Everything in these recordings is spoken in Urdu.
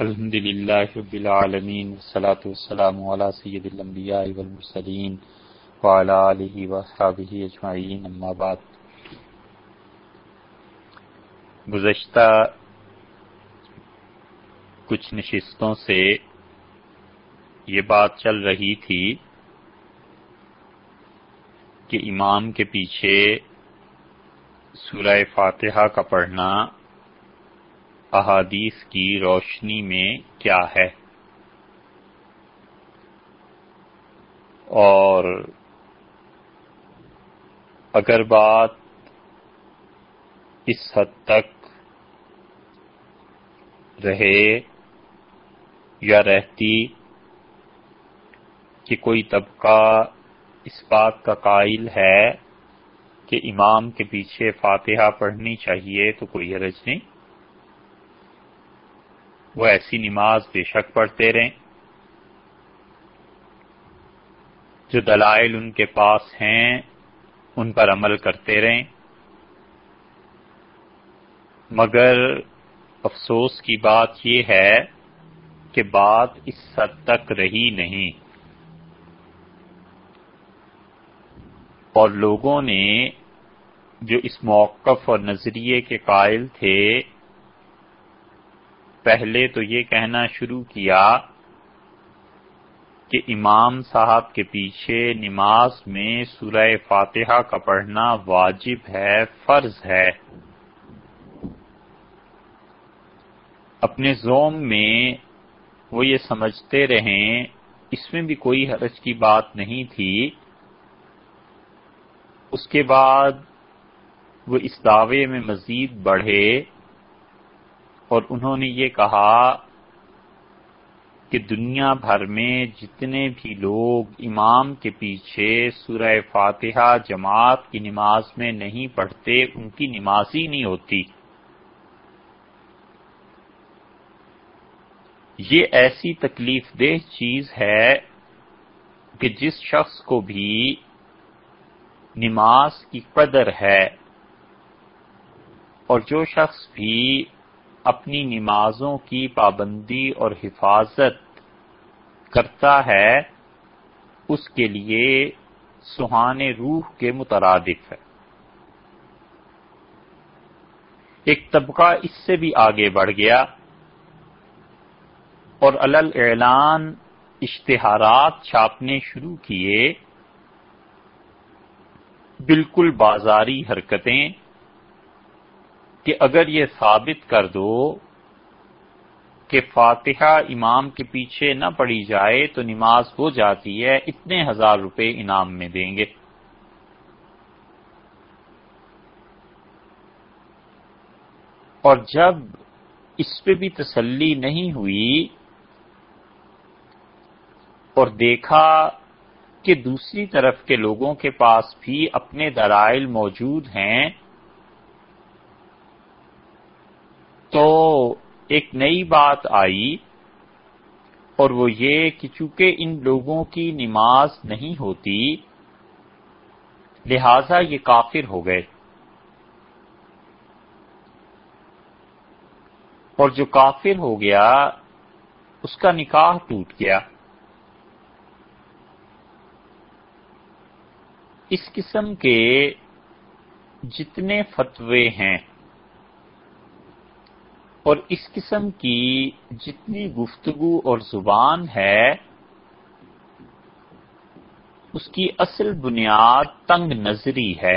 الحمد لله رب العالمين، والصلاة والسلام على سيد الأنبياء والمرسلين وعلى آله وصحابه اجمعين اما بعد. گزشتہ کچھ نشستوں سے یہ بات چل رہی تھی کہ امام کے پیچھے سورہ فاتحہ کا پڑھنا احادیث کی روشنی میں کیا ہے؟ اور اگر بات اس حد تک رہے یا رہتی کہ کوئی طبقہ اس بات کا قائل ہے کہ امام کے پیچھے فاتحہ پڑھنی چاہیے تو کوئی حرج نہیں۔ وہ ایسی نماز بے شک پڑھتے رہیں جو دلائل ان کے پاس ہیں، ان پر عمل کرتے رہیں۔ مگر افسوس کی بات یہ ہے کہ بات اس حد تک رہی نہیں۔ اور لوگوں نے جو اس موقف اور نظریے کے قائل تھے پہلے تو یہ کہنا شروع کیا کہ امام صاحب کے پیچھے نماز میں سورہ فاتحہ کا پڑھنا واجب ہے، فرض ہے۔ اپنے زوم میں وہ یہ سمجھتے رہیں، اس میں بھی کوئی حرج کی بات نہیں تھی۔ اس کے بعد وہ اس دعوے میں مزید بڑھے۔ اور انہوں نے یہ کہا کہ دنیا بھر میں جتنے بھی لوگ امام کے پیچھے سورہ فاتحہ جماعت کی نماز میں نہیں پڑھتے، ان کی نماز ہی نہیں ہوتی۔ یہ ایسی تکلیف دہ چیز ہے کہ جس شخص کو بھی نماز کی قدر ہے اور جو شخص بھی اپنی نمازوں کی پابندی اور حفاظت کرتا ہے، اس کے لیے سہان روح کے مترادف ہے۔ ایک طبقہ اس سے بھی آگے بڑھ گیا اور الل اعلان اشتہارات چھاپنے شروع کیے۔ بالکل بازاری حرکتیں کہ اگر یہ ثابت کر دو کہ فاتحہ امام کے پیچھے نہ پڑی جائے تو نماز ہو جاتی ہے، اتنے ہزار روپے انعام میں دیں گے۔ اور جب اس پہ بھی تسلی نہیں ہوئی اور دیکھا کہ دوسری طرف کے لوگوں کے پاس بھی اپنے درائل موجود ہیں تو ایک نئی بات آئی اور وہ یہ کہ چونکہ ان لوگوں کی نماز نہیں ہوتی، لہذا یہ کافر ہو گئے۔ اور جو کافر ہو گیا، اس کا نکاح ٹوٹ گیا۔ اس قسم کے جتنے فتوے ہیں اور اس قسم کی جتنی گفتگو اور زبان ہے، اس کی اصل بنیاد تنگ نظری ہے۔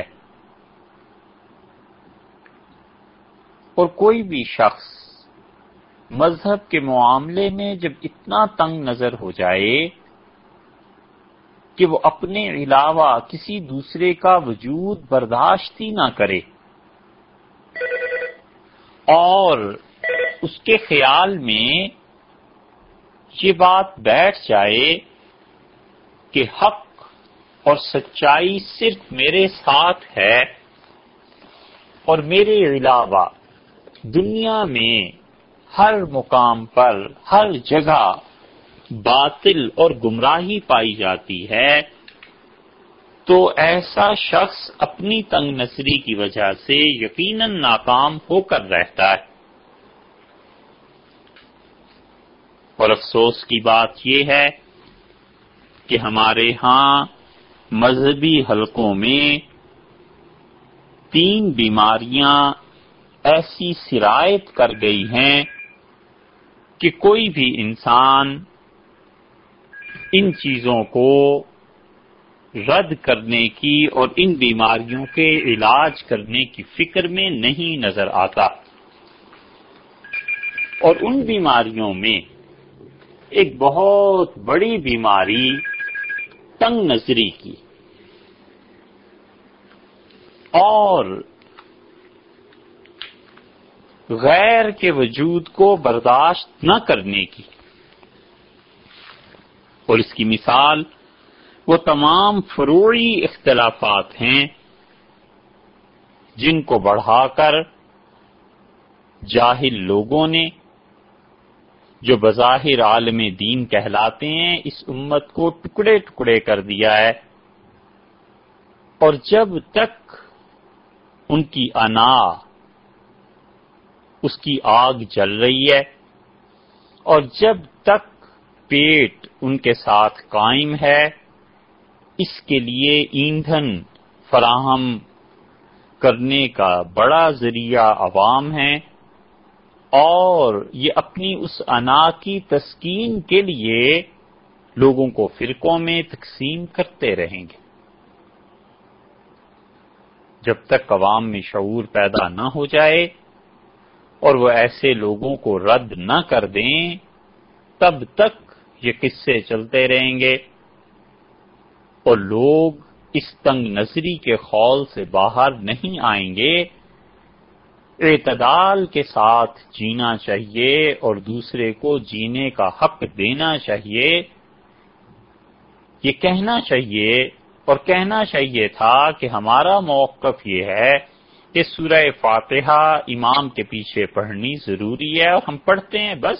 اور کوئی بھی شخص مذہب کے معاملے میں جب اتنا تنگ نظر ہو جائے کہ وہ اپنے علاوہ کسی دوسرے کا وجود برداشت ہی نہ کرے۔ اور اس کے خیال میں یہ بات بیٹھ جائے کہ حق اور سچائی صرف میرے ساتھ ہے اور میرے علاوہ دنیا میں ہر مقام پر ہر جگہ باطل اور گمراہی پائی جاتی ہے، تو ایسا شخص اپنی تنگ نصری کی وجہ سے یقیناً ناکام ہو کر رہتا ہے۔ اور افسوس کی بات یہ ہے کہ ہمارے ہاں مذہبی حلقوں میں تین بیماریاں ایسی سرایت کر گئی ہیں کہ کوئی بھی انسان ان چیزوں کو رد کرنے کی اور ان بیماریوں کے علاج کرنے کی فکر میں نہیں نظر آتا۔ اور ان بیماریوں میں ایک بہت بڑی بیماری تنگ نظری کی۔ اور غیر کے وجود کو برداشت نہ کرنے کی۔ اور اس کی مثال، وہ تمام فروعی اختلافات ہیں جن کو بڑھا کر جاہل لوگوں نے جو بظاہر عالم دین کہلاتے ہیں، اس امت کو ٹکڑے ٹکڑے کر دیا ہے۔ اور جب تک ان کی انا اس کی آگ جل رہی ہے، اور جب تک پیٹ ان کے ساتھ قائم ہے، اس کے لیے ایندھن فراہم کرنے کا بڑا ذریعہ عوام ہے اور یہ اپنی اس انا کی تسکین کے لیے لوگوں کو فرقوں میں تقسیم کرتے رہیں گے۔ جب تک عوام میں شعور پیدا نہ ہو جائے اور وہ ایسے لوگوں کو رد نہ کر دیں، تب تک یہ قصے چلتے رہیں گے اور لوگ اس تنگ نظری کے خول سے باہر نہیں آئیں گے۔ اعتدال کے ساتھ جینا چاہیے اور دوسرے کو جینے کا حق دینا چاہیے۔ یہ کہنا چاہیے اور کہنا چاہیے تھا کہ ہمارا موقف یہ ہے کہ سورہ فاتحہ امام کے پیچھے پڑھنی ضروری ہے اور ہم پڑھتے ہیں بس۔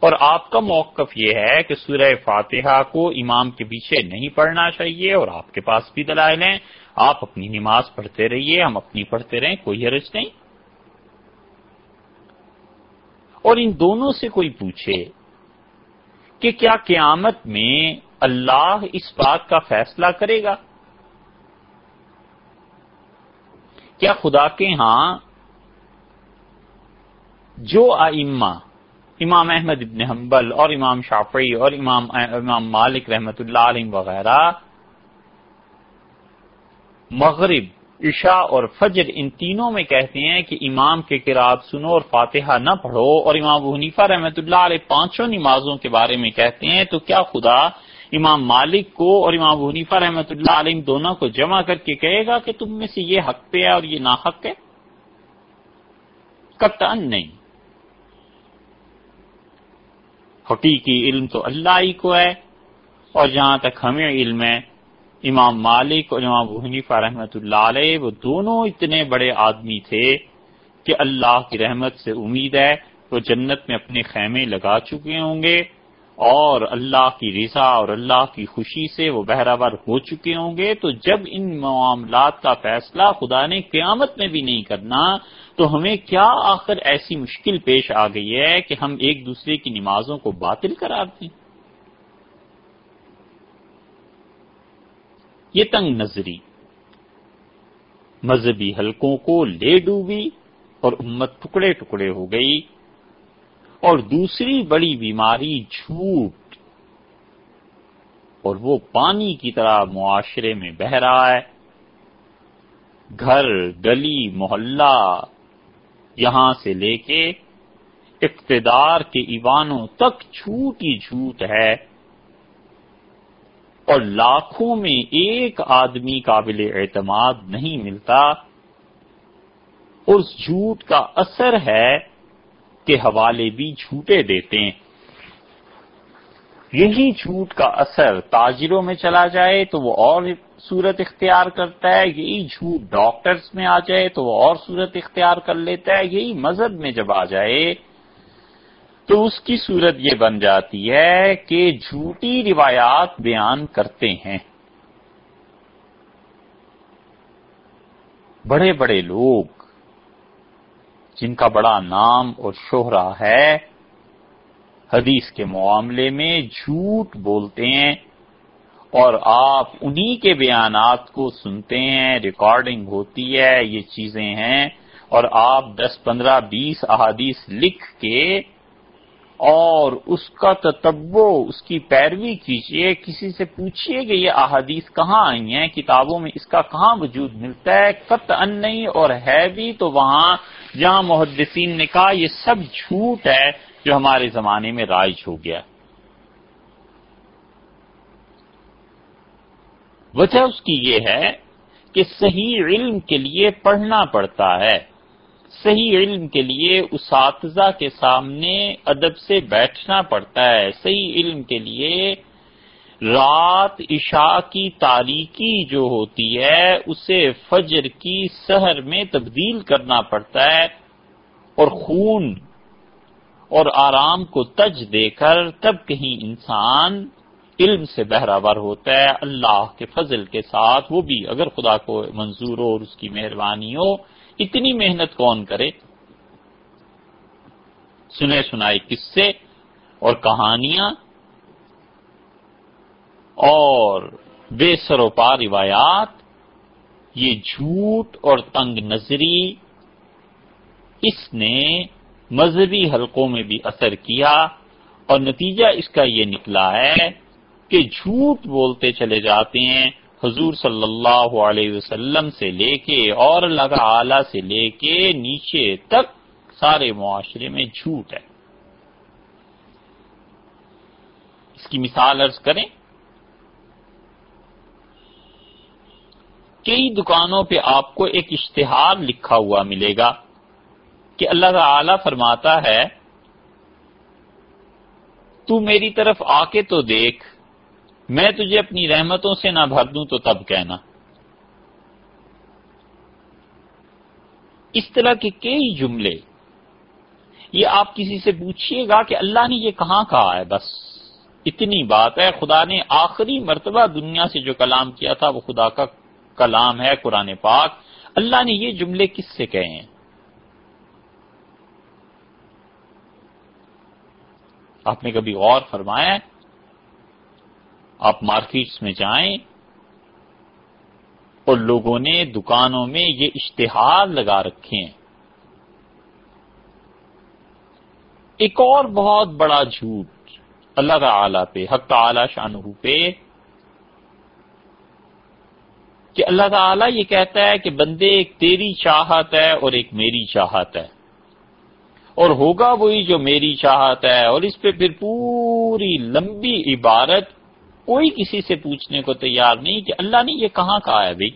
اور آپ کا موقف یہ ہے کہ سورہ فاتحہ کو امام کے پیچھے نہیں پڑھنا چاہیے اور آپ کے پاس بھی دلائل ہیں۔ آپ اپنی نماز پڑھتے رہیے، ہم اپنی پڑھتے رہیں، کوئی حرج نہیں۔ اور ان دونوں سے کوئی پوچھے کہ کیا قیامت میں اللہ اس بات کا فیصلہ کرے گا؟ کیا خدا کے ہاں جو آئمہ، امام احمد ابن حنبل اور امام شافعی اور امام امام مالک رحمت اللہ علیہ وغیرہ، مغرب عشاء اور فجر ان تینوں میں کہتے ہیں کہ امام کے کراط سنو اور فاتحہ نہ پڑھو اور امام حنیفہ رحمت اللہ علیہ پانچوں نمازوں کے بارے میں کہتے ہیں تو کیا خدا امام مالک کو اور امام حنیفہ رحمۃ اللہ علیہ دونوں کو جمع کر کے کہے گا کہ تم میں سے یہ حق پہ ہے اور یہ ناحق ہے؟ کتن نہیں۔ حقیقی علم تو اللہ ہی کو ہے اور جہاں تک ہمیں علم ہے امام مالک اور امام حنیفہ رحمۃ اللہ علیہ وہ دونوں اتنے بڑے آدمی تھے کہ اللہ کی رحمت سے امید ہے وہ جنت میں اپنے خیمے لگا چکے ہوں گے اور اللہ کی رضا اور اللہ کی خوشی سے وہ بہراور ہو چکے ہوں گے۔ تو جب ان معاملات کا فیصلہ خدا نے قیامت میں بھی نہیں کرنا، تو ہمیں کیا آخر ایسی مشکل پیش آ گئی ہے کہ ہم ایک دوسرے کی نمازوں کو باطل قرار دیں؟ یہ تنگ نظری۔ مذہبی حلقوں کو لے ڈوبی اور امت ٹکڑے ٹکڑے ہو گئی اور دوسری بڑی بیماری جھوٹ۔ اور وہ پانی کی طرح معاشرے میں بہ رہا ہے۔ گھر، گلی، محلہ یہاں سے لے کے اقتدار کے ایوانوں تک جھوٹ ہی جھوٹ ہے۔ اور لاکھوں میں ایک آدمی قابل اعتماد نہیں ملتا، اس جھوٹ کا اثر ہے کے حوالے بھی جھوٹے دیتے ہیں۔ یہی جھوٹ کا اثر تاجروں میں چلا جائے تو وہ اور صورت اختیار کرتا ہے، یہی جھوٹ ڈاکٹرز میں آ جائے تو وہ اور صورت اختیار کر لیتا ہے، یہی مذہب میں جب آ جائے تو اس کی صورت یہ بن جاتی ہے کہ جھوٹی روایات بیان کرتے ہیں۔ بڑے بڑے لوگ جن کا بڑا نام اور شہرا ہے، حدیث کے معاملے میں جھوٹ بولتے ہیں اور آپ انہی کے بیانات کو سنتے ہیں، ریکارڈنگ ہوتی ہے، یہ چیزیں ہیں۔ اور آپ دس پندرہ بیس احادیث لکھ کے اور اس کا تتبو اس کی پیروی کیجیے کسی سے پوچھیے کہ یہ احادیث کہاں آئی ہیں، کتابوں میں اس کا کہاں وجود ملتا ہے قط ان نہیں اور ہے بھی تو وہاں جہاں محدثین نے کہا یہ سب جھوٹ ہے جو ہمارے زمانے میں رائج ہو گیا۔ وجہ اس کی یہ ہے کہ صحیح علم کے لیے پڑھنا پڑتا ہے۔ صحیح علم کے لیے اساتذہ کے سامنے ادب سے بیٹھنا پڑتا ہے۔ صحیح علم کے لیے رات عشاء کی تاریکی جو ہوتی ہے، اسے فجر کی سحر میں تبدیل کرنا پڑتا ہے اور خون اور آرام کو تج دے کر تب کہیں انسان علم سے بہراور ہوتا ہے۔ اللہ کے فضل کے ساتھ وہ بھی اگر خدا کو منظور ہو اور اس کی مہربانی ہو اتنی محنت کون کرے؟ سنے سنائے قصے اور کہانیاں؟ اور بے سروپا روایات؟ یہ جھوٹ اور تنگ نظری اس نے مذہبی حلقوں میں بھی اثر کیا، اور نتیجہ اس کا یہ نکلا ہے کہ جھوٹ بولتے چلے جاتے ہیں حضور صلی اللہ علیہ وسلم سے لے کے اور اللہ اعلی سے لے کے نیچے تک سارے معاشرے میں جھوٹ ہے۔ اس کی مثال ارض کریں۔ کئی دکانوں پہ آپ کو ایک اشتہار لکھا ہوا ملے گا کہ اللہ تعالی فرماتا ہے، تو میری طرف آ کے تو دیکھ۔ میں تجھے اپنی رحمتوں سے نہ بھر دوں تو تب کہنا۔ اس طرح کے کئی جملے۔ یہ آپ کسی سے پوچھیے گا کہ اللہ نے یہ کہاں کہا ہے؟ بس اتنی بات ہے۔ خدا نے آخری مرتبہ دنیا سے جو کلام کیا تھا، وہ خدا کا کلام ہے، قرآن پاک۔ اللہ نے یہ جملے کس سے کہے ہیں؟ آپ نے کبھی غور فرمایا آپ مارکیٹس میں جائیں اور لوگوں نے دکانوں میں یہ اشتہار لگا رکھے ہیں۔ ایک اور بہت بڑا جھوٹ اللہ تعالی پہ، حق تعالی شاہ پہ، کہ اللہ تعالیٰ یہ کہتا ہے کہ بندے ایک تیری چاہت ہے اور ایک میری چاہت ہے۔ اور ہوگا وہی جو میری چاہت ہے اور اس پہ پھر پوری لمبی عبارت کوئی کسی سے پوچھنے کو تیار نہیں کہ اللہ نے یہ کہاں کہا ہے بھائی؟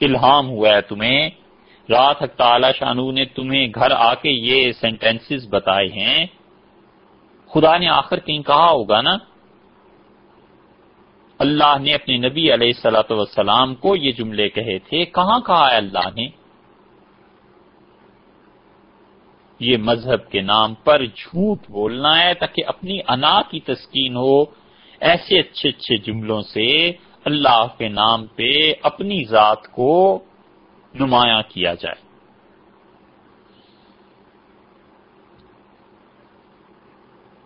الہام ہوا ہے تمہیں۔ رات حق تعالی شانو نے تمہیں گھر آ کے یہ سینٹینسز بتائے ہیں۔ خدا نے آخر کہیں کہا ہوگا نا؟ اللہ نے اپنے نبی علیہ السلاۃ وسلام کو یہ جملے کہے تھے۔ کہاں کہا ہے اللہ نے؟ یہ مذہب کے نام پر جھوٹ بولنا ہے تاکہ اپنی انا کی تسکین ہو۔ ایسے اچھے اچھے جملوں سے اللہ کے نام پہ اپنی ذات کو نمایاں کیا جائے۔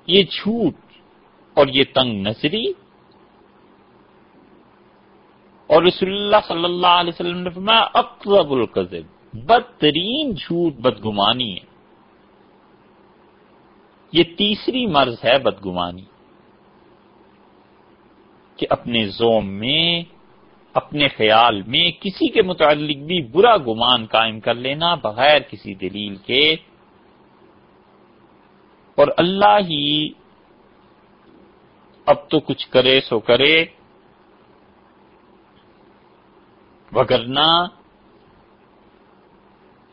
یہ جھوٹ اور یہ تنگ نظری اور رسول اللہ صلی اللہ علیہ وسلم نے فرمایا، اقرب القذب بدترین جھوٹ بدگمانی ہے۔ یہ تیسری مرض ہے بدگمانی، کہ اپنے زوم میں، اپنے خیال میں کسی کے متعلق بھی برا گمان قائم کر لینا بغیر کسی دلیل کے، اور اللہ ہی اب تو کچھ کرے سو کرے وگرنا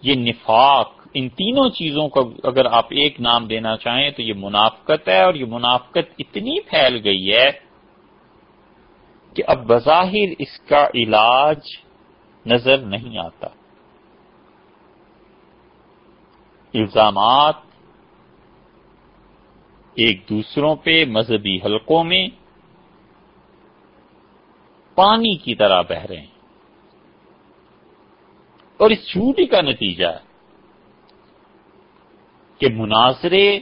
یہ نفاق ان تینوں چیزوں کو اگر آپ ایک نام دینا چاہیں تو یہ منافقت ہے اور یہ منافقت اتنی پھیل گئی ہے کہ اب بظاہر اس کا علاج نظر نہیں آتا۔ الزامات ایک دوسروں پہ، مذہبی حلقوں میں پانی کی طرح بہ رہے ہیں اور اس چھوٹی کا نتیجہ ہے۔ کہ مناظرے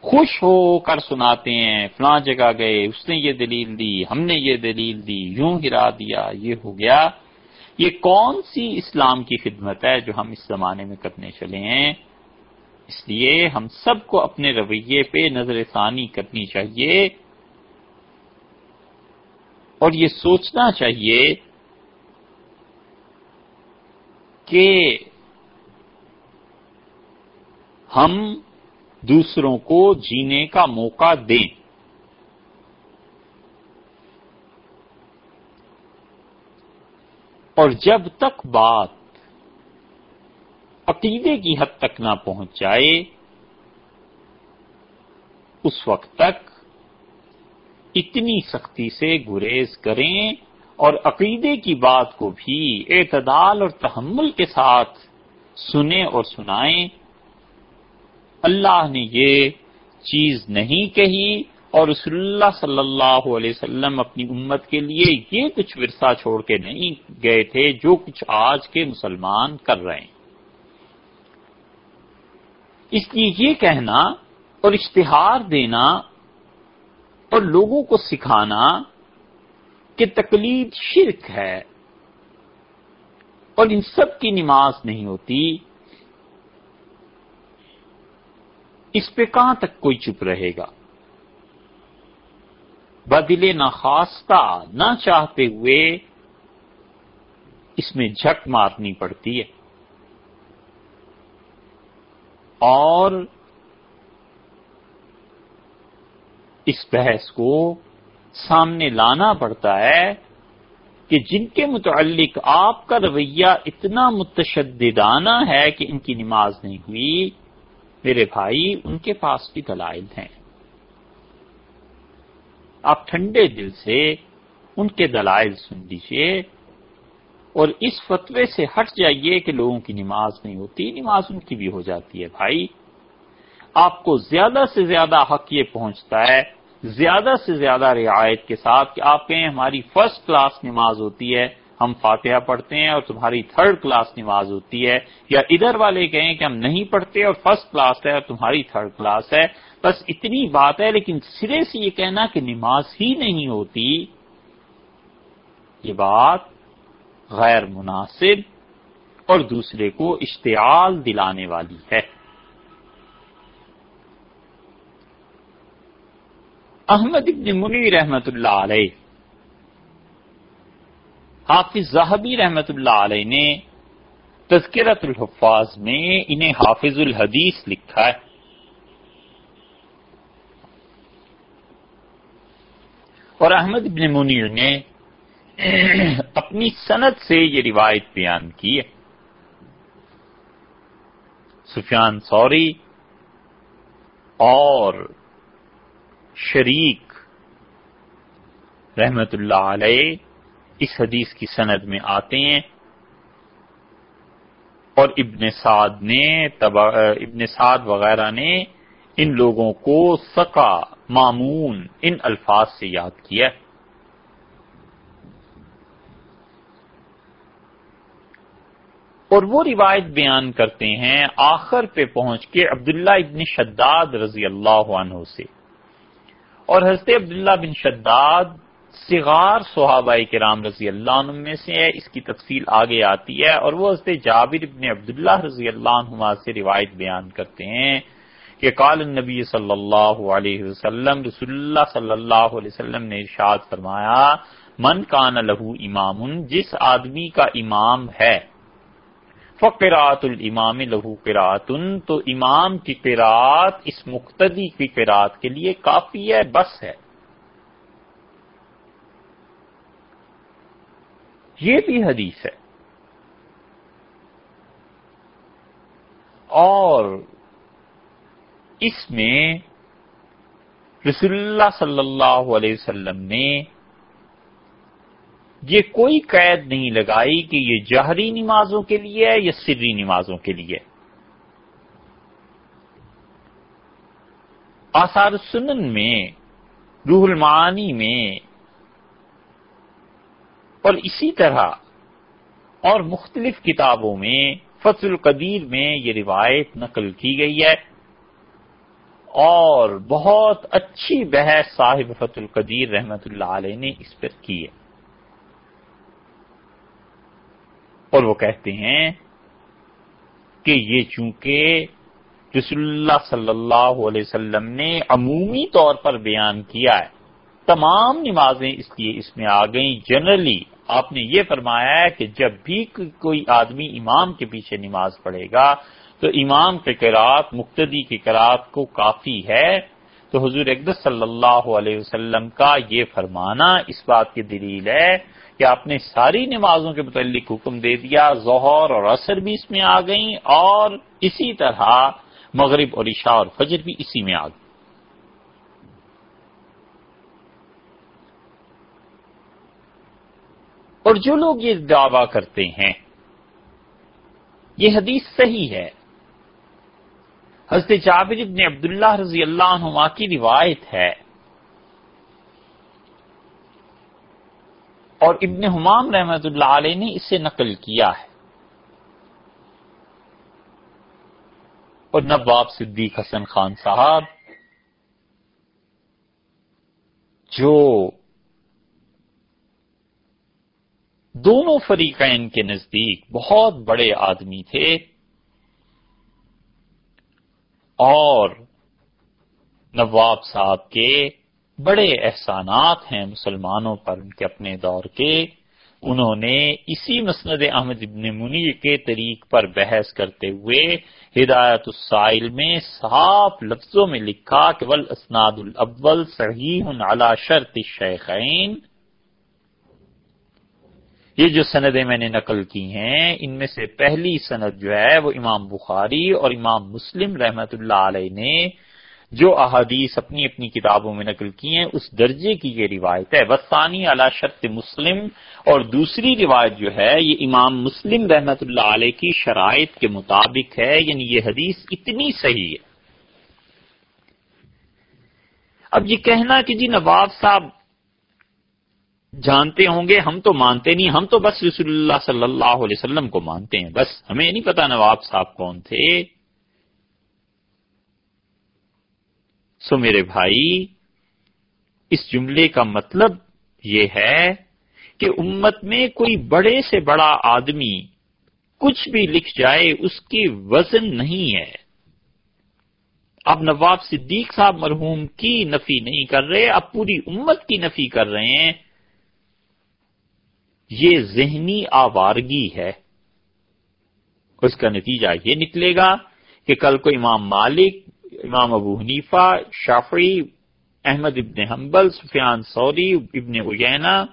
خوش ہو کر سناتے ہیں، فلاں جگہ گئے، اس نے یہ دلیل دی، ہم نے یہ دلیل دی، یوں گرا دیا، یہ ہو گیا۔ یہ کون سی اسلام کی خدمت ہے جو ہم اس زمانے میں کرنے چلے ہیں؟ اس لیے ہم سب کو اپنے رویے پہ نظر ثانی کرنی چاہیے۔ اور یہ سوچنا چاہیے کہ ہم دوسروں کو جینے کا موقع دیں۔ اور جب تک بات عقیدے کی حد تک نہ پہنچ جائے، اس وقت تک اتنی سختی سے گریز کریں اور عقیدے کی بات کو بھی اعتدال اور تحمل کے ساتھ سنیں اور سنائیں۔ اللہ نے یہ چیز نہیں کہی اور رسول اللہ صلی اللہ علیہ وسلم اپنی امت کے لیے یہ کچھ ورثہ چھوڑ کے نہیں گئے تھے جو کچھ آج کے مسلمان کر رہے ہیں۔ اس لیے یہ کہنا اور اشتہار دینا اور لوگوں کو سکھانا کہ تقلید شرک ہے اور ان سب کی نماز نہیں ہوتی اس پہ کہاں تک کوئی چپ رہے گا؟ بدلے ناخواستہ نہ چاہتے ہوئے اس میں جھک مارنی پڑتی ہے۔ اور اس بحث کو سامنے لانا پڑتا ہے کہ جن کے متعلق آپ کا رویہ اتنا متشددانہ ہے کہ ان کی نماز نہیں ہوئی میرے بھائی، ان کے پاس بھی دلائل ہیں۔ آپ ٹھنڈے دل سے ان کے دلائل سن لیجیے اور اس فتوے سے ہٹ جائیے کہ لوگوں کی نماز نہیں ہوتی، نماز ان کی بھی ہو جاتی ہے بھائی۔ آپ کو زیادہ سے زیادہ حق یہ پہنچتا ہے، زیادہ سے زیادہ رعایت کے ساتھ کہ آپ کہیں ہماری فرسٹ کلاس نماز ہوتی ہے ہم فاتحہ پڑھتے ہیں اور تمہاری تھرڈ کلاس نماز ہوتی ہے، یا ادھر والے کہیں کہ ہم نہیں پڑھتے اور فرسٹ کلاس ہے اور تمہاری تھرڈ کلاس ہے۔ بس اتنی بات ہے، لیکن سرے سے یہ کہنا کہ نماز ہی نہیں ہوتی، یہ بات غیر مناسب اور دوسرے کو اشتعال دلانے والی ہے۔ احمد ابن منی رحمت اللہ علیہ حافظ زہبی رحمت اللہ علیہ نے تذکرت الحفاظ میں انہیں حافظ الحدیث لکھا ہے۔ اور احمد ابن منیر نے اپنی صنعت سے یہ روایت بیان کی ہے۔ سفیان سوری اور شریک رحمت اللہ علیہ اس حدیث کی سند میں آتے ہیں۔ اور ابن سعد نے ابن سعد وغیرہ نے ان لوگوں کو سکا معمون ان الفاظ سے یاد کیا۔ اور وہ روایت بیان کرتے ہیں آخر پہ پہنچ کے عبداللہ ابن شداد رضی اللہ عنہ سے۔ اور حضرت عبداللہ بن شداد صغار صحابہ کرام رضی اللہ عنہ میں سے ہے، اس کی تفصیل آگے آتی ہے، اور وہ حضرت جابر ابن عبداللہ رضی اللہ عنہ سے روایت بیان کرتے ہیں کہ قال النبی صلی اللہ علیہ وسلم، رسول اللہ صلی اللہ علیہ وسلم نے ارشاد فرمایا، من کان لہو امام، جس آدمی کا امام ہے، فقرات الامام لہو قراتن تو امام کی قرات، اس مقتدی کی قرات کے لیے کافی ہے، بس ہے۔ یہ بھی حدیث ہے۔ اور اس میں رسول اللہ صلی اللہ علیہ وسلم نے یہ کوئی قید نہیں لگائی کہ یہ جہری نمازوں کے لیے ہے یا سری نمازوں کے لیے۔ آثار سنن میں، روح المعانی میں اور اسی طرح اور مختلف کتابوں میں فصل القدیر میں یہ روایت نقل کی گئی ہے اور بہت اچھی بحث صاحب فت القدیر رحمت اللہ علیہ نے اس پر کی ہے اور وہ کہتے ہیں کہ یہ چونکہ رسول اللہ صلی اللہ علیہ وسلم نے عمومی طور پر بیان کیا ہے تمام نمازیں اس لیے اس میں آ گئیں جنرلی آپ نے یہ فرمایا ہے کہ جب بھی کوئی آدمی امام کے پیچھے نماز پڑھے گا، تو امام کے قرات مقتدی کے قرات کو کافی ہے۔ تو حضور اقدس صلی اللہ علیہ وسلم کا یہ فرمانا اس بات کی دلیل ہے کہ آپ نے ساری نمازوں کے متعلق حکم دے دیا، ظہر اور عصر بھی اس میں آ گئیں اور اسی طرح مغرب اور عشاء اور فجر بھی اسی میں آ گئی اور جو لوگ یہ دعویٰ کرتے ہیں، یہ حدیث صحیح ہے۔ حضرت جابر ابن عبداللہ رضی اللہ عنہ کی روایت ہے۔ اور ابن حمام رحمت اللہ علیہ نے اسے نقل کیا ہے۔ اور نواب صدیق حسن خان صاحب، جو دونوں فریقین کے نزدیک بہت بڑے آدمی تھے اور نواب صاحب کے بڑے احسانات ہیں مسلمانوں پر ان کے اپنے دور کے۔ انہوں نے اسی مسند احمد ابن منی کے طریق پر بحث کرتے ہوئے ہدایت السائل میں صاف لفظوں میں لکھا کہ ول اسناد الاول صحیح علی شرط الشیخین۔ یہ جو سندیں میں نے نقل کی ہیں، ان میں سے پہلی سند جو ہے وہ امام بخاری اور امام مسلم رحمت اللہ علیہ نے جو احادیث اپنی اپنی کتابوں میں نقل کی ہیں، اس درجے کی یہ روایت ہے۔ وسانی علی شرط مسلم اور دوسری روایت جو ہے، یہ امام مسلم رحمت اللہ علیہ کی شرائط کے مطابق ہے یعنی یہ حدیث اتنی صحیح ہے۔ اب یہ کہنا کہ جی نواب صاحب جانتے ہوں گے، ہم تو مانتے نہیں، ہم تو بس رسول اللہ صلی اللہ علیہ وسلم کو مانتے ہیں، بس ہمیں نہیں پتا نواب صاحب کون تھے۔ سو میرے بھائی، اس جملے کا مطلب یہ ہے کہ امت میں کوئی بڑے سے بڑا آدمی کچھ بھی لکھ جائے، اس کی وزن نہیں ہے۔ اب نواب صدیق صاحب مرحوم کی نفی نہیں کر رہے، اب پوری امت کی نفی کر رہے ہیں۔ یہ ذہنی آوارگی ہے۔ اس کا نتیجہ یہ نکلے گا کہ کل کو امام مالک، امام ابو حنیفہ، شافعی، احمد ابن حنبل، سفیان سوری ابن اجینا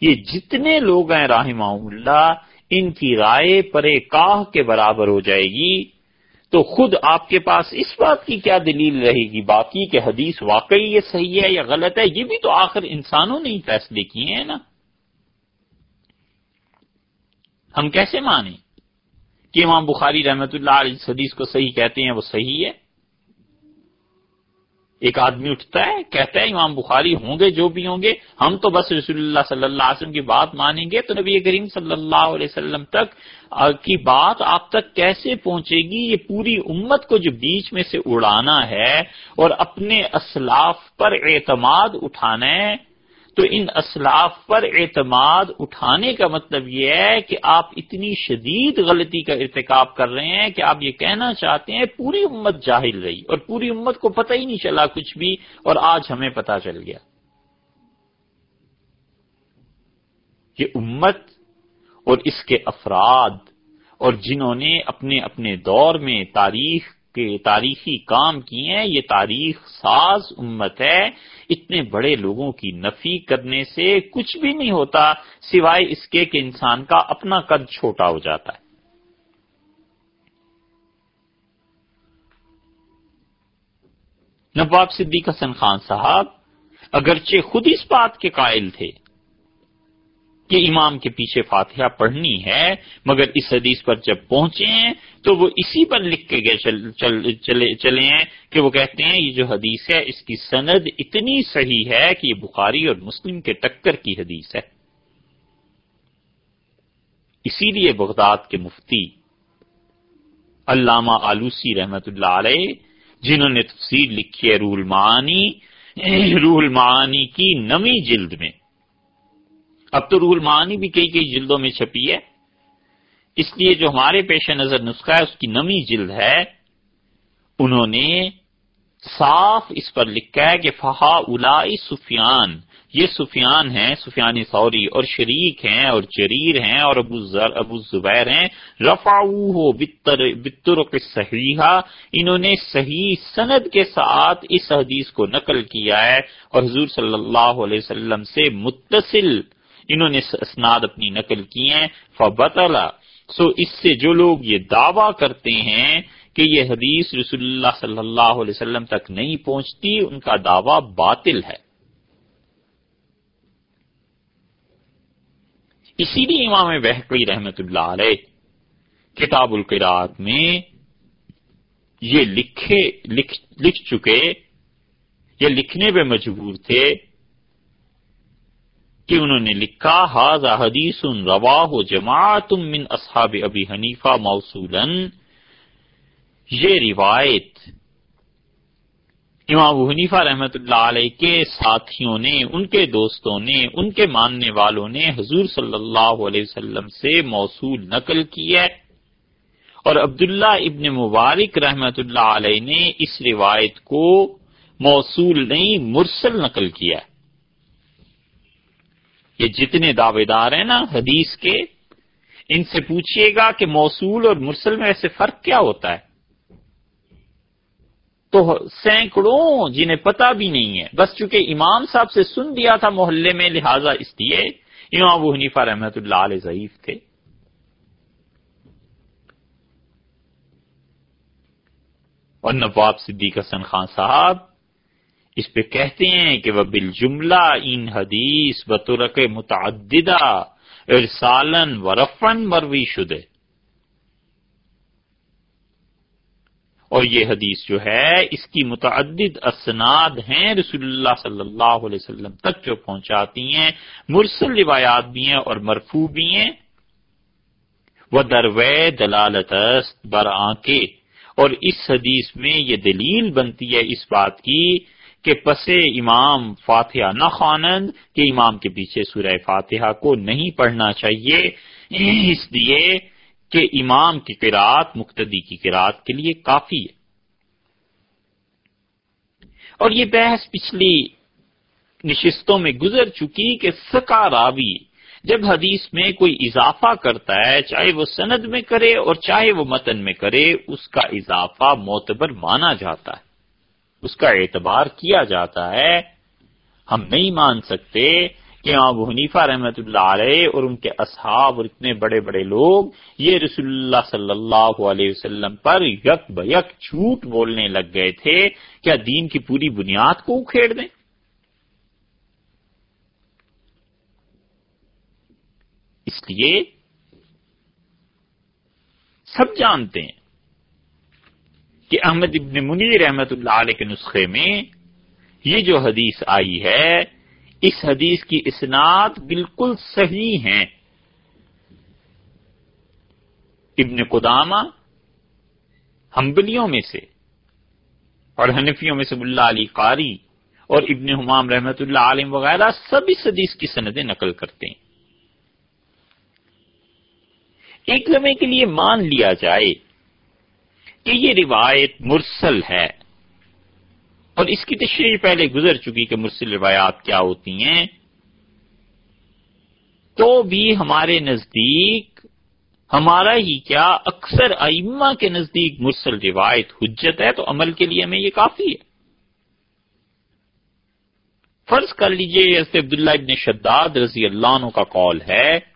یہ جتنے لوگ ہیں رحمہ اللہ، ان کی رائے پرے کاہ کے برابر ہو جائے گی۔ تو خود آپ کے پاس اس بات کی کیا دلیل رہے گی؟ باقی کہ حدیث واقعی یہ صحیح ہے یا غلط ہے؟ یہ بھی تو آخر انسانوں نے ہی فیصلے کیے ہیں نا۔ ہم کیسے مانیں کہ امام بخاری رحمت اللہ علیہ حدیث کو صحیح کہتے ہیں وہ صحیح ہے؟ ایک آدمی اٹھتا ہے، کہتا ہے، امام بخاری ہوں گے جو بھی ہوں گے، ہم تو بس رسول اللہ صلی اللہ علیہ وسلم کی بات مانیں گے تو نبی کریم صلی اللہ علیہ وسلم تک کی بات آپ تک کیسے پہنچے گی؟ یہ پوری امت کو جو بیچ میں سے اڑانا ہے اور اپنے اسلاف پر اعتماد اٹھانا ہے۔ تو ان اسلاف پر اعتماد اٹھانے کا مطلب یہ ہے کہ آپ اتنی شدید غلطی کا ارتکاب کر رہے ہیں کہ آپ یہ کہنا چاہتے ہیں پوری امت جاہل رہی اور پوری امت کو پتہ ہی نہیں چلا کچھ بھی اور آج ہمیں پتہ چل گیا۔ یہ امت اور اس کے افراد اور جنہوں نے اپنے اپنے دور میں تاریخ کے تاریخی کام کیے ہیں، یہ تاریخ ساز امت ہے۔ اتنے بڑے لوگوں کی نفی کرنے سے کچھ بھی نہیں ہوتا، سوائے اس کے کہ انسان کا اپنا قد چھوٹا ہو جاتا ہے۔ نواب صدیق حسن خان صاحب اگرچہ خود اس بات کے قائل تھے کہ امام کے پیچھے فاتحہ پڑھنی ہے مگر اس حدیث پر جب پہنچے ہیں تو وہ اسی پر لکھ کے گئے چل چل چلے, چلے ہیں کہ وہ کہتے ہیں یہ جو حدیث ہے اس کی سند اتنی صحیح ہے کہ یہ بخاری اور مسلم کے ٹکر کی حدیث ہے۔ اسی لیے بغداد کے مفتی علامہ آلوسی رحمت اللہ علیہ جنہوں نے تفصیل لکھی ہے روح المعانی روح المعانی کی نمی جلد میں۔ اب تو روح المعانی بھی کئی کئی جلدوں میں چھپی ہے۔ اس لیے جو ہمارے پیش نظر نسخہ ہے، اس کی نمی جلد ہے۔ انہوں نے صاف اس پر لکھا ہے کہ فہا الائی سفیان۔ یہ سفیان ہیں، سفیان سوری اور شریک ہیں، اور جریر ہیں، اور ابو زر ابو زبیر ہیں۔ رفا بتر صحیح انہوں نے صحیح سند کے ساتھ اس حدیث کو نقل کیا ہے، اور حضور صلی اللہ علیہ وسلم سے متصل انہوں نے اسناد اپنی نقل کی ہیں فبطلا سو اس سے جو لوگ یہ دعویٰ کرتے ہیں کہ یہ حدیث رسول اللہ صلی اللہ علیہ وسلم تک نہیں پہنچتی، ان کا دعویٰ باطل ہے۔ اسی لیے امام بحقی رحمت اللہ علیہ کتاب القرات میں یہ لکھے، لکھ لکھ چکے یا لکھنے پہ مجبور تھے کہ انہوں نے لکھا حاض حدیث روا جماعت من اصحاب ابی حنیفہ موصولا. یہ روایت امام ابو حنیفہ رحمت اللہ علیہ کے ساتھیوں نے، ان کے دوستوں نے، ان کے ماننے والوں نے حضور صلی اللہ علیہ وسلم سے موصول نقل کی ہے۔ اور عبداللہ ابن مبارک رحمت اللہ علیہ نے اس روایت کو موصول نہیں، مرسل نقل کیا ہے۔ یہ جتنے دعوے دار ہیں نا حدیث کے، ان سے پوچھیے گا کہ موصول اور مرسل میں ایسے فرق کیا ہوتا ہے؟ تو سینکڑوں جنہیں پتا بھی نہیں ہے۔ بس چونکہ امام صاحب سے سن دیا تھا محلے میں، لہذا اس لیے امام ابو حنیفہ رحمت اللہ علیہ ضعیف تھے۔ اور نواب صدیق حسن خان صاحب اس پہ کہتے ہیں کہ وہ بال جملہ ان حدیث بطورک متعددہ ارسالن و مروی شدے اور یہ حدیث جو ہے، اس کی متعدد اسناد ہیں رسول اللہ صلی اللہ علیہ وسلم تک جو پہنچاتی ہیں۔ مرسل روایات بھی ہیں اور مرفو بھی ہیں۔ وہ دروے دلالت بر آنکے اور اس حدیث میں یہ دلیل بنتی ہے اس بات کی کہ پس امام فاتحہ نہ خوانند کہ امام کے پیچھے سورہ فاتحہ کو نہیں پڑھنا چاہیے۔ اس لیے کہ امام کی قرآت مقتدی کی قرآت کے لیے کافی ہے۔ اور یہ بحث پچھلی نشستوں میں گزر چکی کہ سکا راوی جب حدیث میں کوئی اضافہ کرتا ہے، چاہے وہ سند میں کرے اور چاہے وہ متن میں کرے، اس کا اضافہ معتبر مانا جاتا ہے۔ اس کا اعتبار کیا جاتا ہے، ہم نہیں مان سکتے کہ ہاں ابو حنیفہ رحمت اللہ علیہ اور ان کے اصحاب اور اتنے بڑے بڑے لوگ یہ رسول اللہ صلی اللہ علیہ وسلم پر یک بیک جھوٹ بولنے لگ گئے تھے، کیا دین کی پوری بنیاد کو اکھیڑ دیں؟ اس لیے سب جانتے ہیں کہ احمد ابن منی رحمت اللہ علیہ کے نسخے میں یہ جو حدیث آئی ہے، اس حدیث کی اسناد بالکل صحیح ہیں۔ ابن قدامہ ہمبلیوں میں سے اور حنفیوں میں سے اللہ علی قاری اور ابن حمام رحمت اللہ عالم وغیرہ سب اس حدیث کی سندیں نقل کرتے ہیں۔ ایک لمحے کے لیے مان لیا جائے کہ یہ روایت مرسل ہے۔ اور اس کی تشریح پہلے گزر چکی کہ مرسل روایات کیا ہوتی ہیں۔ تو بھی ہمارے نزدیک، ہمارا ہی کیا اکثر ائمہ کے نزدیک مرسل روایت حجت ہے، تو عمل کے لیے ہمیں یہ کافی ہے۔ فرض کر لیجیے ایسے عبداللہ ابن شداد رضی اللہ عنہ کا قول ہے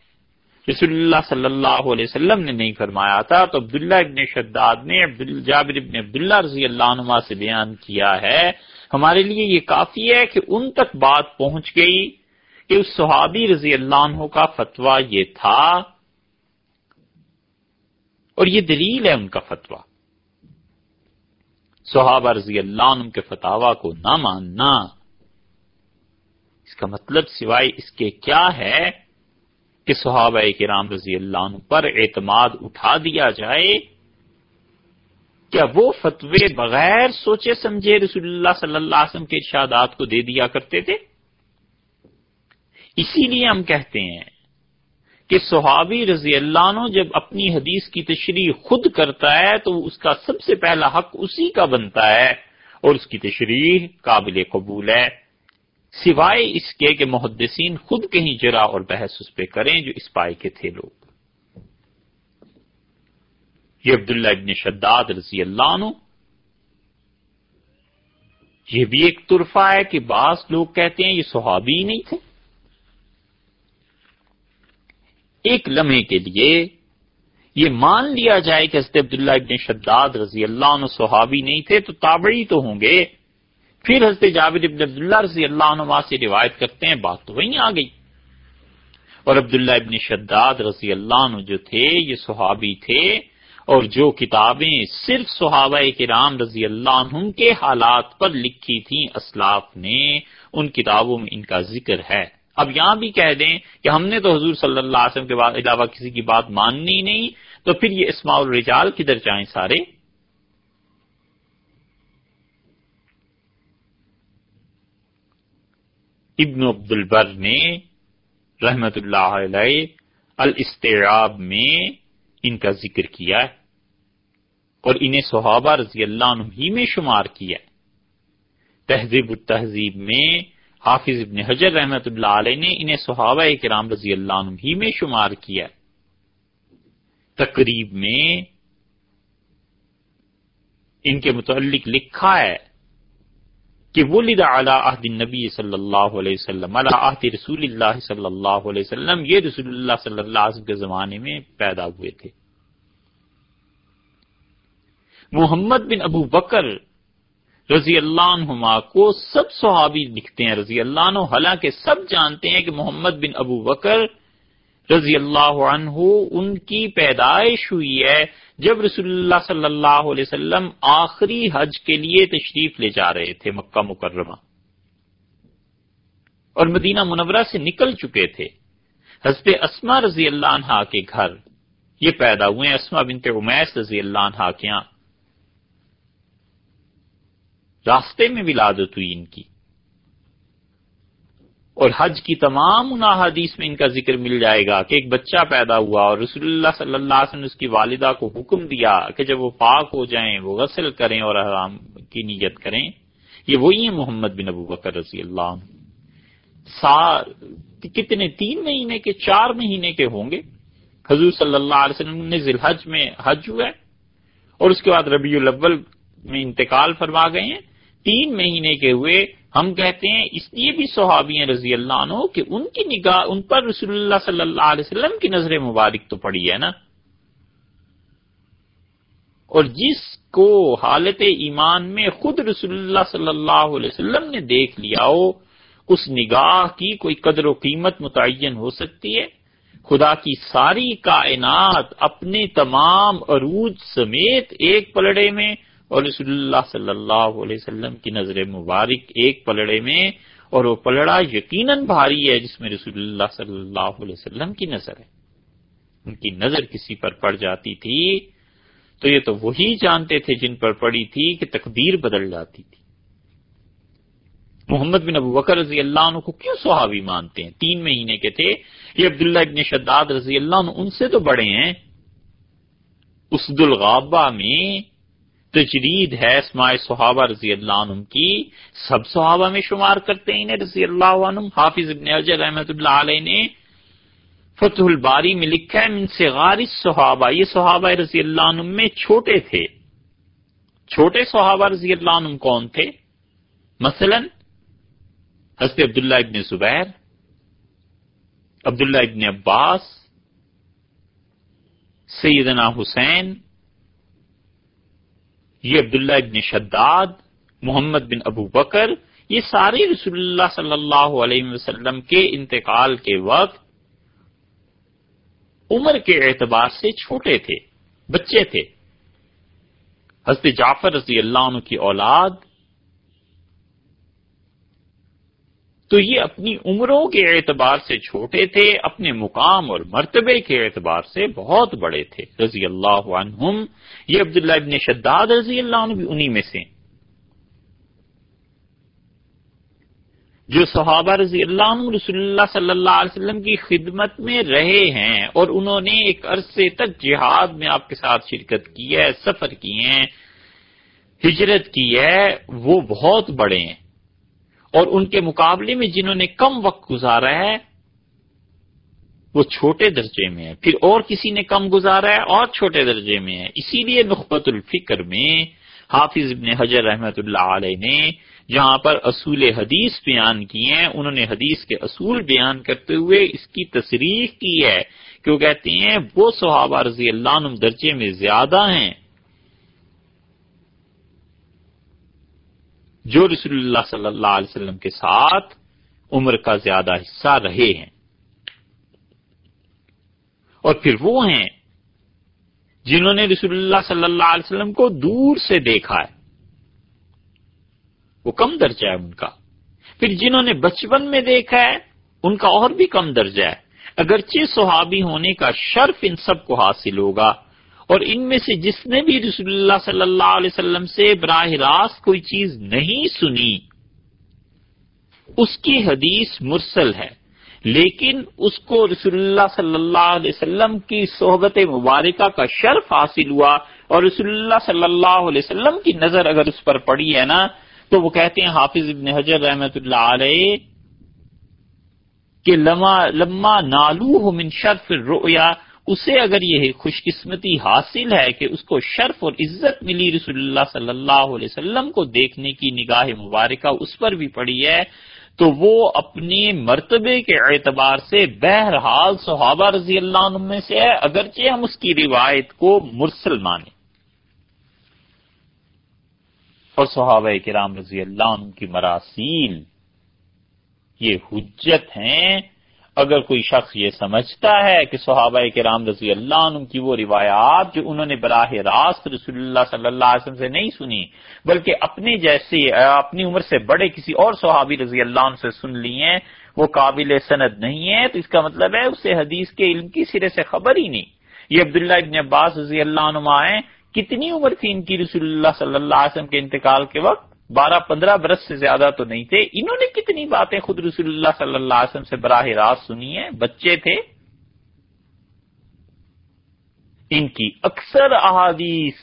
رسول اللہ صلی اللہ علیہ وسلم نے نہیں فرمایا تھا۔ تو عبداللہ ابن شداد نے جابر ابن عبداللہ رضی اللہ عنہ سے بیان کیا ہے۔ ہمارے لیے یہ کافی ہے کہ ان تک بات پہنچ گئی کہ اس صحابی رضی اللہ عنہ کا فتویٰ یہ تھا۔ اور یہ دلیل ہے ان کا فتویٰ۔ صحابہ رضی اللہ عنہ کے فتوا کو نہ ماننا۔ اس کا مطلب سوائے اس کے کیا ہے؟ کہ صحابہ کرام رضی اللہ عنہ پر اعتماد اٹھا دیا جائے، کیا وہ فتوے بغیر سوچے سمجھے رسول اللہ صلی اللہ علیہ وسلم کے ارشادات کو دے دیا کرتے تھے؟ اسی لیے ہم کہتے ہیں کہ صحابی رضی اللہ عنہ جب اپنی حدیث کی تشریح خود کرتا ہے تو اس کا سب سے پہلا حق اسی کا بنتا ہے اور اس کی تشریح قابل قبول ہے۔ سوائے اس کے کہ محدثین خود کہیں جرا اور بحث اس پہ کریں جو اس پائے کے تھے لوگ۔ یہ عبداللہ ابن شداد رضی اللہ عنہ، یہ بھی ایک طرفہ ہے کہ بعض لوگ کہتے ہیں یہ صحابی نہیں تھے۔ ایک لمحے کے لیے یہ مان لیا جائے کہ حضرت عبداللہ ابن شداد رضی اللہ عنہ صحابی نہیں تھے تو تابڑی تو ہوں گے۔ پھر حضرت جابر ابن عبداللہ رضی اللہ عنہ سے روایت کرتے ہیں، بات تو وہیں آ گئی۔ اور عبداللہ ابن شداد رضی اللہ عنہ جو تھے، یہ صحابی تھے، اور جو کتابیں صرف صحابہ کرام رضی اللہ عنہ کے حالات پر لکھی تھیں، اسلاف نے، ان کتابوں میں ان کا ذکر ہے۔ اب یہاں بھی کہہ دیں کہ ہم نے تو حضور صلی اللہ علیہ وسلم کے علاوہ کسی کی بات ماننی نہیں، تو پھر یہ اسماع الرجال کدھر جائیں سارے؟ ابن عبد البر نے رحمت اللہ علیہ الاستعاب میں ان کا ذکر کیا ہے اور انہیں صحابہ رضی اللہ عنہ ہی میں شمار کیا ہے۔ تہذیب التہذیب میں حافظ ابن حجر رحمت اللہ علیہ نے انہیں صحابہ کرام رضی اللہ عنہ ہی میں شمار کیا ہے۔ تقریب میں ان کے متعلق لکھا ہے کہ ولد علی عہد النبی صلی اللہ علیہ وسلم، علی عہد رسول اللہ صلی اللہ علیہ وسلم، یہ رسول اللہ صلی اللہ علیہ وسلم کے زمانے میں پیدا ہوئے تھے۔ محمد بن ابو بکر رضی اللہ عنہما کو سب صحابی لکھتے ہیں، رضی اللہ عنہ، حالانکہ سب جانتے ہیں کہ محمد بن ابو بکر رضی اللہ عنہ، ان کی پیدائش ہوئی ہے جب رسول اللہ صلی اللہ علیہ وسلم آخری حج کے لیے تشریف لے جا رہے تھے مکہ مکرمہ۔ اور مدینہ منورہ سے نکل چکے تھے۔ حضرت اسما رضی اللہ عنہ کے گھر۔ یہ پیدا ہوئے اسما بنت عمیس رضی اللہ عنہ کے یہاں۔ راستے میں ولادت ہوئی ان کی۔ اور حج کی تمام ان حدیث میں ان کا ذکر مل جائے گا کہ ایک بچہ پیدا ہوا اور رسول اللہ صلی اللہ علیہ وسلم نے اس کی والدہ کو حکم دیا کہ جب وہ پاک ہو جائیں، وہ غسل کریں اور حرام کی نیت کریں۔ یہ وہی ہیں محمد بن ابو بکر رضی اللہ عنہ۔ کتنے تین مہینے کے، چار مہینے کے ہوں گے۔ حضور صلی اللہ علیہ وسلم نے ذی الحج میں حج ہوا ہے اور اس کے بعد ربیع الاول میں انتقال فرما گئے ہیں۔ تین مہینے کے ہوئے ہم کہتے ہیں، اس لیے بھی صحابی ہیں رضی اللہ عنہ کہ ان کی نگاہ، ان پر رسول اللہ صلی اللہ علیہ وسلم کی نظر مبارک تو پڑی ہے نا۔ اور جس کو حالت ایمان میں خود رسول اللہ صلی اللہ علیہ وسلم نے دیکھ لیا ہو، اس نگاہ کی کوئی قدر و قیمت متعین ہو سکتی ہے۔ خدا کی ساری کائنات اپنے تمام عروج سمیت ایک پلڑے میں اور رسول اللہ صلی اللہ علیہ وسلم کی نظر مبارک ایک پلڑے میں، اور وہ پلڑا یقیناً بھاری ہے جس میں رسول اللہ صلی اللہ علیہ وسلم کی نظر ہے۔ ان کی نظر کسی پر پڑ جاتی تھی، تو یہ تو وہی جانتے تھے جن پر پڑی تھی کہ تقدیر بدل جاتی تھی۔ محمد بن ابو بکر رضی اللہ عنہ کو کیوں صحابی مانتے ہیں؟ تین مہینے کے تھے۔ یہ عبداللہ ابن شداد رضی اللہ عنہ ان سے تو بڑے ہیں۔ اسد الغابہ میں تجرید ہے اسماء صحابہ رضی اللہ عنہ کی، سب صحابہ میں شمار کرتے ہیں انہیں رضی اللہ عنہ حافظ ابن اجر رحمت اللہ علیہ نے فتح الباری میں لکھا ہے، من سے غارث صحابہ یہ صحابہ رضی اللہ عنہ میں چھوٹے تھے۔ چھوٹے صحابہ رضی اللہ عنہ کون تھے؟ مثلا، حضرت عبداللہ ابن زبیر، عبداللہ ابن عباس، سیدنا حسین یہ عبداللہ ابن شداد، محمد بن ابو بکر، یہ سارے رسول اللہ صلی اللہ علیہ وسلم کے انتقال کے وقت عمر کے اعتبار سے چھوٹے تھے، بچے تھے۔ حضرت جعفر رضی اللہ عنہ کی اولاد تو یہ اپنی عمروں کے اعتبار سے چھوٹے تھے، اپنے مقام اور مرتبے کے اعتبار سے بہت بڑے تھے۔ رضی اللہ عنہم، یہ عبداللہ ابن شداد رضی اللہ عنہ بھی انہی میں سے جو صحابہ رضی اللہ عنہ رسول اللہ صلی اللہ علیہ وسلم کی خدمت میں رہے ہیں اور انہوں نے ایک عرصے تک جہاد میں آپ کے ساتھ شرکت کی ہے، سفر کیے ہیں، ہجرت کی ہے، وہ بہت بڑے ہیں۔ اور ان کے مقابلے میں جنہوں نے کم وقت گزارا ہے، وہ چھوٹے درجے میں ہے پھر اور کسی نے کم گزارا ہے، اور چھوٹے درجے میں ہے اسی لیے نخبت الفکر میں حافظ ابن حجر رحمت اللہ علیہ نے جہاں پر اصول حدیث بیان کیے ہیں، انہوں نے حدیث کے اصول بیان کرتے ہوئے اس کی تصریح کی ہے۔ کہ وہ کہتے ہیں، وہ صحابہ رضی اللہ عنہ درجے میں زیادہ ہیں۔ جو رسول اللہ صلی اللہ علیہ وسلم کے ساتھ عمر کا زیادہ حصہ رہے ہیں۔ اور پھر وہ ہیں جنہوں نے رسول اللہ صلی اللہ علیہ وسلم کو دور سے دیکھا ہے۔ وہ کم درجہ ہے ان کا۔ پھر جنہوں نے بچپن میں دیکھا ہے، ان کا اور بھی کم درجہ ہے۔ اگرچہ صحابی ہونے کا شرف ان سب کو حاصل ہوگا اور ان میں سے جس نے بھی رسول اللہ صلی اللہ علیہ وسلم سے براہ راست کوئی چیز نہیں سنی، اس کی حدیث مرسل ہے۔ لیکن اس کو رسول اللہ صلی اللہ علیہ وسلم کی صحبت مبارکہ کا شرف حاصل ہوا اور رسول اللہ صلی اللہ علیہ وسلم کی نظر اگر اس پر پڑی ہے نا، تو وہ کہتے ہیں حافظ ابن حجر رحمت اللہ علیہ کہ لما لما نالو من شرف رویا اسے اگر یہ خوش قسمتی حاصل ہے کہ اس کو شرف اور عزت ملی رسول اللہ صلی اللہ علیہ وسلم کو دیکھنے کی نگاہ مبارکہ اس پر بھی پڑی ہے، تو وہ اپنے مرتبے کے اعتبار سے بہرحال صحابہ رضی اللہ عنہ میں سے ہے، اگرچہ ہم اس کی روایت کو مرسل مانیں۔ اور صحابہ کرام رضی اللہ عنہ کی مراسیل یہ حجت ہیں اگر کوئی شخص یہ سمجھتا ہے کہ صحابہ کرام رضی اللہ عنہ کی وہ روایات جو انہوں نے براہ راست رسول اللہ صلی اللہ علیہ وسلم سے نہیں سنی، بلکہ اپنے جیسے، اپنی عمر سے بڑے کسی اور صحابی رضی اللہ عنہ سے سن لی ہیں، وہ قابل سند نہیں ہے تو اس کا مطلب ہے اسے حدیث کے علم کی سرے سے خبر ہی نہیں۔ یہ عبداللہ ابن عباس رضی اللہ عنہ آئے کتنی عمر تھی ان کی رسول اللہ صلی اللہ علیہ وسلم کے انتقال کے وقت؟ بارہ پندرہ برس سے زیادہ تو نہیں تھے۔ انہوں نے کتنی باتیں خود رسول اللہ صلی اللہ علیہ وسلم سے براہ راست سنی ہیں؟ بچے تھے۔ ان کی اکثر احادیث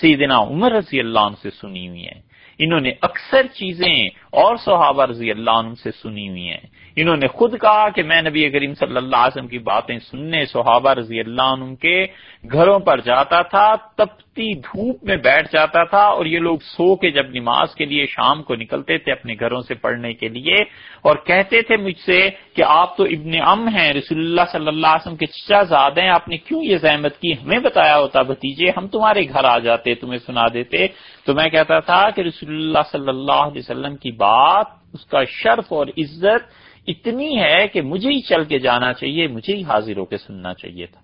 سیدنا عمر رضی اللہ عنہ سے سنی ہوئی ہیں۔ انہوں نے اکثر چیزیں اور صحابہ رضی اللہ عنہ سے سنی ہوئی ہیں۔ انہوں نے خود کہا کہ میں نبی کریم صلی اللہ علیہ وسلم کی باتیں سننے، صحابہ رضی اللہ عنہ کے گھروں پر جاتا تھا، تپتی دھوپ میں بیٹھ جاتا تھا اور یہ لوگ سو کے جب نماز کے لیے شام کو نکلتے تھے اپنے گھروں سے پڑھنے کے لیے اور کہتے تھے مجھ سے کہ آپ تو ابن ام ہیں، رسول اللہ صلی اللہ علیہ وسلم کے چچا زاد ہیں، آپ نے کیوں یہ زحمت کی؟ ہمیں بتایا ہوتا بھتیجے، ہم تمہارے گھر آ جاتے، تمہیں سنا دیتے۔ تو میں کہتا تھا کہ رسول اللہ صلی اللہ علیہ وسلم کی بات، اس کا شرف اور عزت اتنی ہے کہ مجھے ہی چل کے جانا چاہیے، مجھے ہی حاضر ہو کے سننا چاہیے تھا۔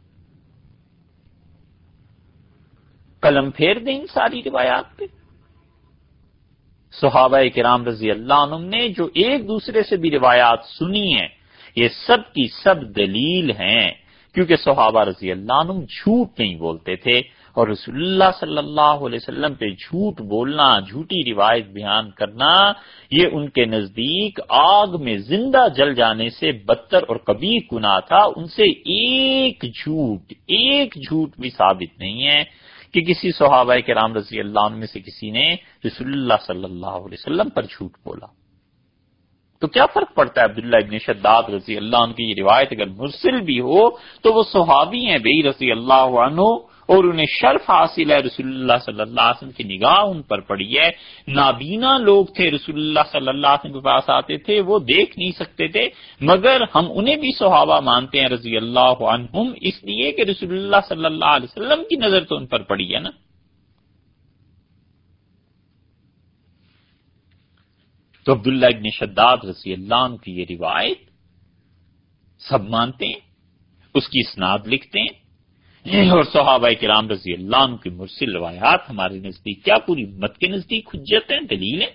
قلم پھیر دیں ساری روایات پہ۔ صحابہ کرام رضی اللہ عنہ نے جو ایک دوسرے سے بھی روایات سنی ہیں، یہ سب کی سب دلیل ہیں، کیونکہ صحابہ رضی اللہ عنہ جھوٹ نہیں بولتے تھے۔ اور رسول اللہ صلی اللہ علیہ وسلم پہ جھوٹ بولنا، جھوٹی روایت بیان کرنا، یہ ان کے نزدیک آگ میں زندہ جل جانے سے بدتر اور کبھی گنا تھا، ان سے ایک جھوٹ ایک جھوٹ بھی ثابت نہیں ہے کہ کسی صحابہ کے رام رضی اللہ عنہ میں سے کسی نے رسول اللہ صلی اللہ علیہ وسلم پر جھوٹ بولا۔ تو کیا فرق پڑتا ہے عبداللہ ابن شداد رضی اللہ عنہ کی یہ روایت اگر مرسل بھی ہو تو وہ صحابی ہیں بے رضی اللہ عنہ اور انہیں شرف حاصل ہے، رسول اللہ صلی اللہ علیہ وسلم کی نگاہ ان پر پڑی ہے۔ نابینا لوگ تھے، رسول اللہ صلی اللہ علیہ وسلم کے پاس آتے تھے، وہ دیکھ نہیں سکتے تھے، مگر ہم انہیں بھی صحابہ مانتے ہیں رضی اللہ عنہم، اس لیے کہ رسول اللہ صلی اللہ علیہ وسلم کی نظر تو ان پر پڑی ہے نا۔ تو عبداللہ ابن شداد رضی اللہ عنہ کی یہ روایت سب مانتے ہیں، اس کی اسناد لکھتے ہیں۔ اور صحابہ کرام رضی اللہ عنہ کی مرسل روایات ہمارے نزدیک کیا پوری مت کے نزدیک حجتیں دلیلیں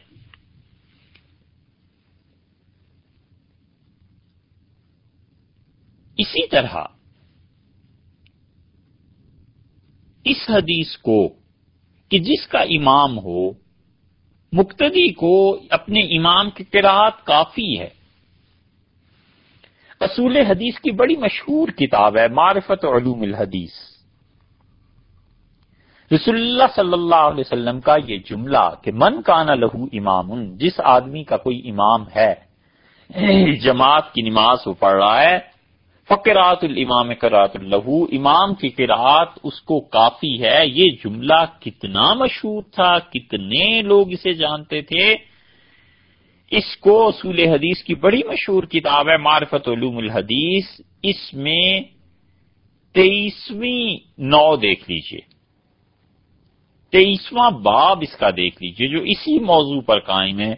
اسی طرح اس حدیث کو کہ جس کا امام ہو، مقتدی کو اپنے امام کی قرآت کافی ہے۔ اصول حدیث کی بڑی مشہور کتاب ہے، معرفت علوم الحدیث۔ رسول اللہ صلی اللہ علیہ وسلم کا یہ جملہ کہ من کانا لہو امام، جس آدمی کا کوئی امام ہے، جماعت کی نماز وہ پڑھ رہا ہے، فقرات الامام کرات الہو امام کی قرآت اس کو کافی ہے۔ یہ جملہ کتنا مشہور تھا، کتنے لوگ اسے جانتے تھے۔ اس کو اصول حدیث کی بڑی مشہور کتاب ہے معرفت علوم الحدیث، اس میں تیئیسویں نو دیکھ لیجیے۔ تیئیسواں باب اس کا دیکھ لیجیے جو اسی موضوع پر قائم ہے۔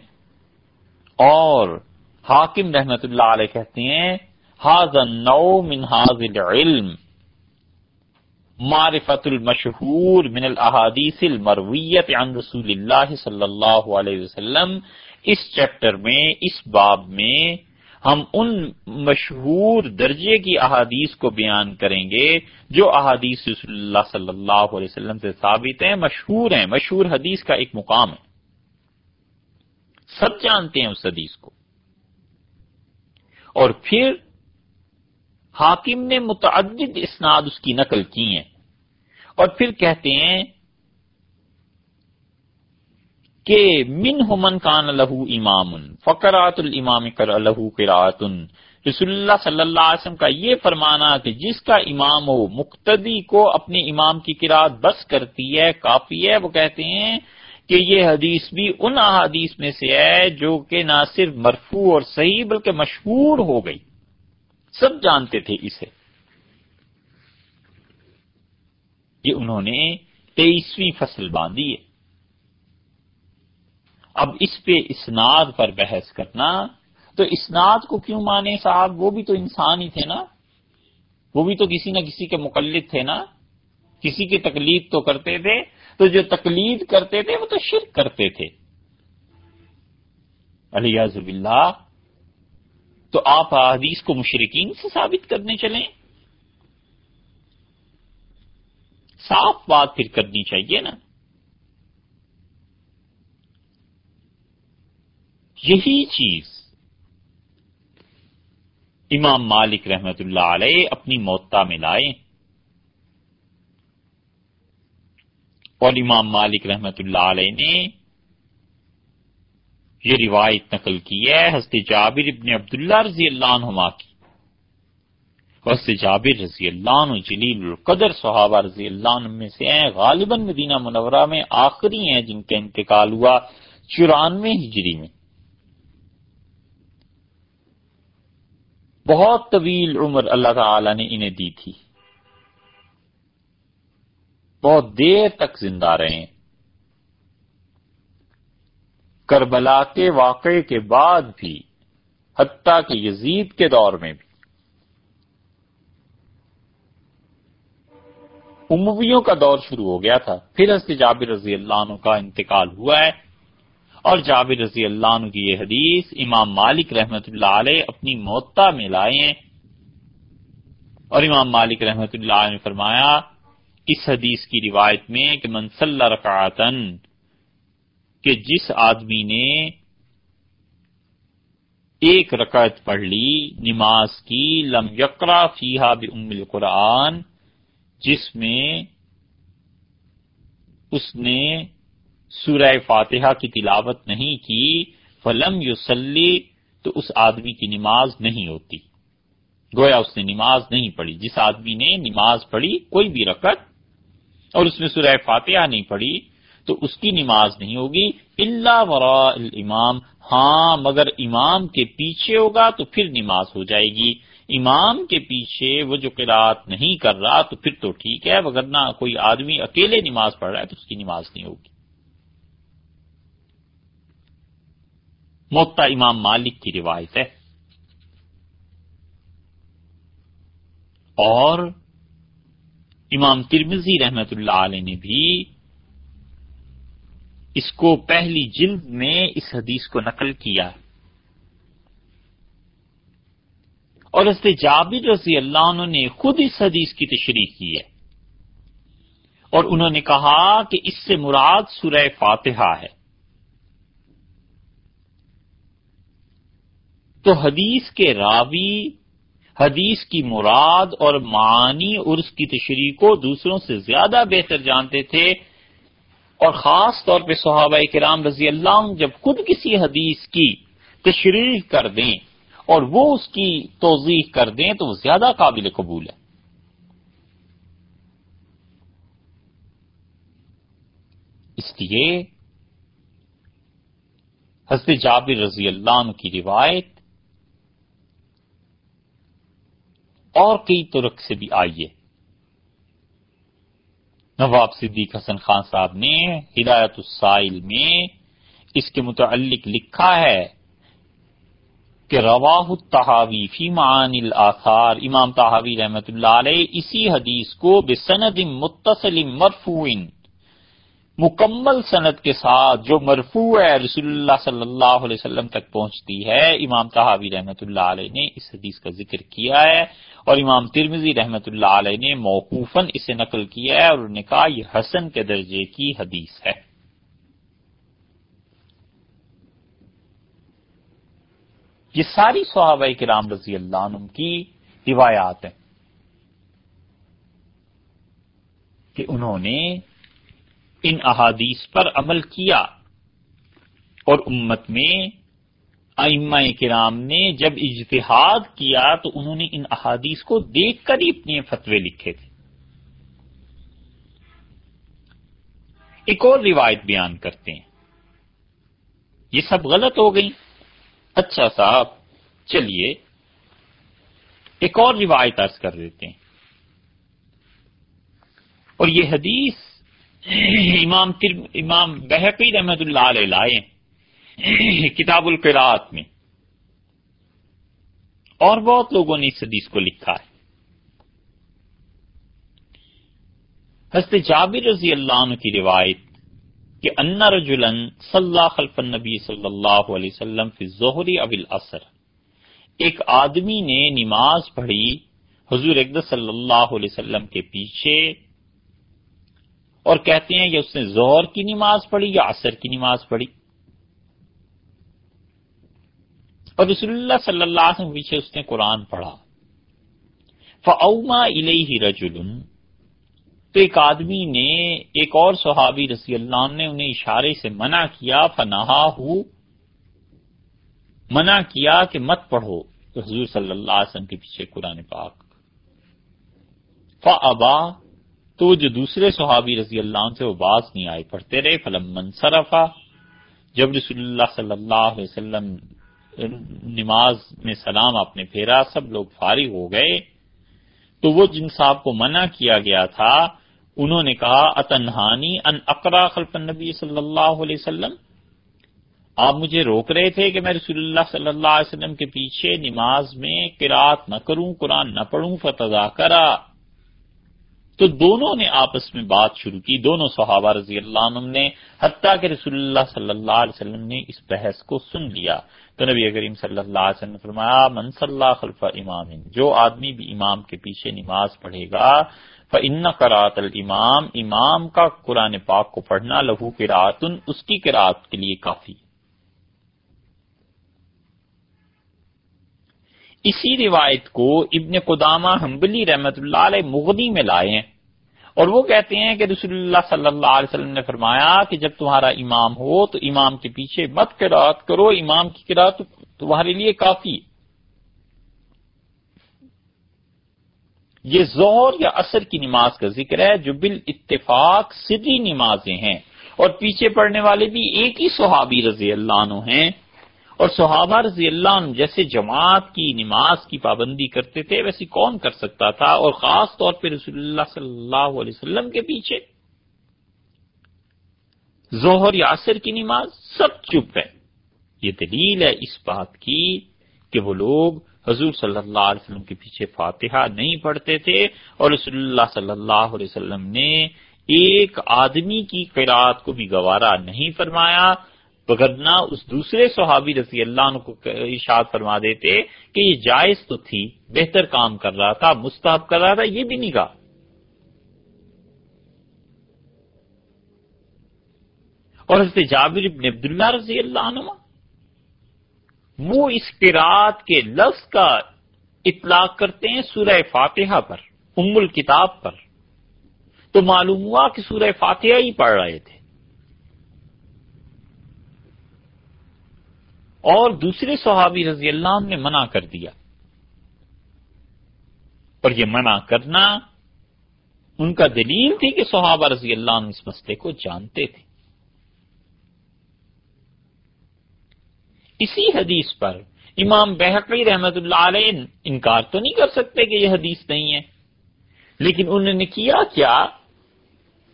اور حاکم رحمت اللہ علیہ کہتے ہیں حاض نو من العلم، معرفت المشہور من الاحادیث المرویت عن رسول اللہ صلی اللہ علیہ وسلم اس چیپٹر میں، اس باب میں ہم ان مشہور درجے کی احادیث کو بیان کریں گے جو احادیث رسول اللہ صلی اللہ علیہ وسلم سے ثابت ہیں، مشہور ہیں، مشہور حدیث کا ایک مقام ہے۔ سب جانتے ہیں اس حدیث کو۔ اور پھر حاکم نے متعدد اسناد اس کی نقل کی ہیں۔ اور پھر کہتے ہیں کہ من من کان لہو امام فقرات الامام کر لہو قراتن۔ رسول اللہ صلی اللہ علیہ وسلم کا یہ فرمانا کہ جس کا امام ہو مقتدی کو اپنے امام کی قرآت بس کرتی ہے، کافی ہے، وہ کہتے ہیں کہ یہ حدیث بھی ان احادیث میں سے ہے جو کہ نہ صرف مرفوع اور صحیح بلکہ مشہور ہو گئی۔ سب جانتے تھے اسے۔ یہ انہوں نے تیئیسویں فصل باندھی ہے۔ اب اس پہ اسناد پر بحث کرنا، تو اسناد کو کیوں مانے صاحب؟ وہ بھی تو انسان ہی تھے نا۔ وہ بھی تو کسی نہ کسی کے مقلد تھے نا۔ کسی کی تکلیف تو کرتے تھے۔ تو جو تکلید کرتے تھے، وہ تو شرک کرتے تھے۔ علیہ اللہ تو آپ حدیث کو مشرقین سے ثابت کرنے چلیں۔ صاف بات پھر کرنی چاہیے نا۔ یہی چیز امام مالک رحمت اللہ علیہ اپنی موتا میں لائے اور امام مالک رحمت اللہ علیہ نے یہ روایت نقل کی ہے، حضرت جابر ابن عبداللہ رضی اللہ عنہما کی۔ حضرت جابر رضی اللہ عنہ جلیل القدر صحابہ رضی اللہ عنہ میں سے ہیں، غالباً مدینہ منورہ میں آخری ہیں جن کا انتقال ہوا چورانوے ہجری میں۔ بہت طویل عمر اللہ تعالی نے انہیں دی تھی۔ بہت دیر تک زندہ رہے ہیں کربلا کے واقعے کے بعد بھی، حتیٰ کہ یزید کے دور میں بھی۔ امویوں کا دور شروع ہو گیا تھا۔ پھر حضرت جابر رضی اللہ عنہ کا انتقال ہوا ہے۔ اور جابر رضی اللہ عنہ کی یہ حدیث امام مالک رحمت اللہ علیہ اپنی موتا میں لائے اور امام مالک رحمت اللہ علیہ نے فرمایا، اس حدیث کی روایت میں کہ منصل رکعتن کہ جس آدمی نے ایک رکعت پڑھ لی، نماز کی، لم یقرا فیحا بم القرآن، جس میں اس نے سورہ فاتحہ کی تلاوت نہیں کی، فلم یوسلی تو اس آدمی کی نماز نہیں ہوتی۔ گویا اس نے نماز نہیں پڑھی۔ جس آدمی نے نماز پڑھی، کوئی بھی رکعت اور اس میں سورہ فاتحہ نہیں پڑھی، تو اس کی نماز نہیں ہوگی۔ اللہ ورا الامام۔ ہاں مگر امام کے پیچھے ہوگا تو پھر نماز ہو جائے گی۔ امام کے پیچھے وہ جو قرآت نہیں کر رہا، تو پھر تو ٹھیک ہے وغیرہ کوئی آدمی اکیلے نماز پڑھ رہا ہے تو اس کی نماز نہیں ہوگی۔ موتا امام مالک کی روایت ہے اور امام ترمزی رحمت اللہ علیہ نے بھی اس کو پہلی جلد میں اس حدیث کو نقل کیا اور حضرت جابر رضی اللہ عنہ نے خود اس حدیث کی تشریح کی ہے اور انہوں نے کہا کہ اس سے مراد سورہ فاتحہ ہے تو حدیث کے راوی، حدیث کی مراد اور معنی اور اس کی تشریح کو دوسروں سے زیادہ بہتر جانتے تھے اور خاص طور پہ صحابہ کرام رضی اللہ عنہ جب خود کسی حدیث کی تشریح کر دیں اور وہ اس کی توضیح کر دیں تو وہ زیادہ قابل قبول ہے۔ اس لیے حضرت جابر رضی اللہ عنہ کی روایت اور کئی ترک سے بھی آئیے نواب صدیق حسن خان صاحب نے ہدایت السائل میں اس کے متعلق لکھا ہے کہ رواہ التحاوی فی معانی الاثار، امام تحاوی رحمت اللہ علیہ اسی حدیث کو بسند متصل مرفوع مکمل صنعت کے ساتھ جو مرفوع ہے رسول اللہ صلی اللہ علیہ وسلم تک پہنچتی ہے، امام تحاوی رحمۃ اللہ علیہ نے اس حدیث کا ذکر کیا ہے اور امام ترمزی رحمۃ اللہ علیہ نے موقوفاً اسے نقل کیا ہے اور انہوں نے کہا یہ حسن کے درجے کی حدیث ہے۔ یہ ساری صحابہ کرام رضی اللہ عنہ کی روایات ہیں کہ انہوں نے ان احادیث پر عمل کیا۔ اور امت میں ائمہ کرام نے جب اجتہاد کیا تو انہوں نے ان احادیث کو دیکھ کر ہی اپنے فتوے لکھے تھے۔ ایک اور روایت بیان کرتے ہیں۔ یہ سب غلط ہو گئی اچھا صاحب، چلیے۔ ایک اور روایت ارض کر دیتے ہیں۔ اور یہ حدیث امام امام بحقی رحمت اللہ علیہ لائے کتاب القرات میں۔ اور بہت لوگوں نے اس حدیث کو لکھا ہے۔ حضرت جابر رضی اللہ عنہ کی روایت کہ ان رجلن صلی خلف النبی صلی اللہ علیہ وسلم فی ظہری اب الاثر ایک آدمی نے نماز پڑھی حضور اقدس صلی اللہ علیہ وسلم کے پیچھے اور کہتے ہیں کہ اس نے زہر کی نماز پڑھی یا عصر کی نماز پڑھی۔ اور رسول اللہ صلی اللہ علیہ وسلم پیچھے اس نے قرآن پڑھا۔ فعما الہ رجل۔ تو ایک آدمی نے، ایک اور صحابی رسی اللہ نے انہیں اشارے سے منع کیا فنہا ہو منع کیا کہ مت پڑھو۔ حضور صلی اللہ علیہ وسلم کے پیچھے قرآن پاک۔ فابا تو جو دوسرے صحابی رضی اللہ عنہ سے وہ باز نہیں آئے، پڑھتے رہے فلم منصرفا جب رسول اللہ صلی اللہ علیہ وسلم نماز میں سلام آپ نے پھیرا، سب لوگ فارغ ہو گئے۔ تو وہ جن صاحب کو منع کیا گیا تھا، انہوں نے کہا، اتنہانی ان اقرا خلف النبی صلی اللہ علیہ وسلم؟ آپ مجھے روک رہے تھے کہ میں رسول اللہ صلی اللہ علیہ وسلم کے پیچھے نماز میں قرات نہ کروں، قرآن نہ پڑھوں، فتضا کرا۔ تو دونوں نے آپس میں بات شروع کی، دونوں صحابہ رضی اللہ عنہ نے، حتیٰ کہ رسول اللہ صلی اللہ علیہ وسلم نے اس بحث کو سن لیا۔ تو نبی کریم صلی اللہ علیہ وسلم نے فرمایا، من صلی اللہ خلف امام، جو آدمی بھی امام کے پیچھے نماز پڑھے گا فن قرات الامام، امام کا قرآن پاک کو پڑھنا، لہو قراتن اس کی قرات کے لیے کافی۔ اسی روایت کو ابن قدامہ حنبلی رحمت اللہ علیہ مغنی میں لائے ہیں۔ اور وہ کہتے ہیں کہ رسول اللہ صلی اللہ علیہ وسلم نے فرمایا کہ جب تمہارا امام ہو تو امام کے پیچھے مت قرات کرو، امام کی قرات تمہارے لیے کافی یہ زہر یا اثر کی نماز کا ذکر ہے جو بال اتفاق سدی نمازیں ہیں۔ اور پیچھے پڑنے والے بھی ایک ہی صحابی رضی اللہ عنہ ہیں۔ اور صحابہ رضی اللہ عنہ جیسے جماعت کی نماز کی پابندی کرتے تھے ویسے کون کر سکتا تھا؟ اور خاص طور پہ رسول اللہ صلی اللہ علیہ وسلم کے پیچھے۔ ظہر، یاسر کی نماز سب چپ ہے۔ یہ دلیل ہے اس بات کی کہ وہ لوگ حضور صلی اللہ علیہ وسلم کے پیچھے فاتحہ نہیں پڑھتے تھے اور رسول اللہ صلی اللہ علیہ وسلم نے ایک آدمی کی قرآت کو بھی گوارا نہیں فرمایا۔ وغیرہ اس دوسرے صحابی رضی اللہ عنہ کو اشاد فرما دیتے کہ یہ جائز تو تھی، بہتر کام کر رہا تھا، مستحب کر رہا تھا، یہ بھی نہیں کہا اور حضرت جابر ابن عبداللہ رضی اللہ عنہ، وہ اس قرآت کے لفظ کا اطلاق کرتے ہیں سورہ فاتحہ پر، ام الکتاب پر۔ تو معلوم ہوا کہ سورہ فاتحہ ہی پڑھ رہے تھے۔ اور دوسرے صحابی رضی اللہ عنہ نے منع کر دیا۔ اور یہ منع کرنا ان کا دلیل تھی کہ صحابہ رضی اللہ عنہ اس مسئلے کو جانتے تھے۔ اسی حدیث پر امام بحقی رحمت اللہ علیہ انکار تو نہیں کر سکتے کہ یہ حدیث نہیں ہے، لیکن انہوں نے کیا کیا؟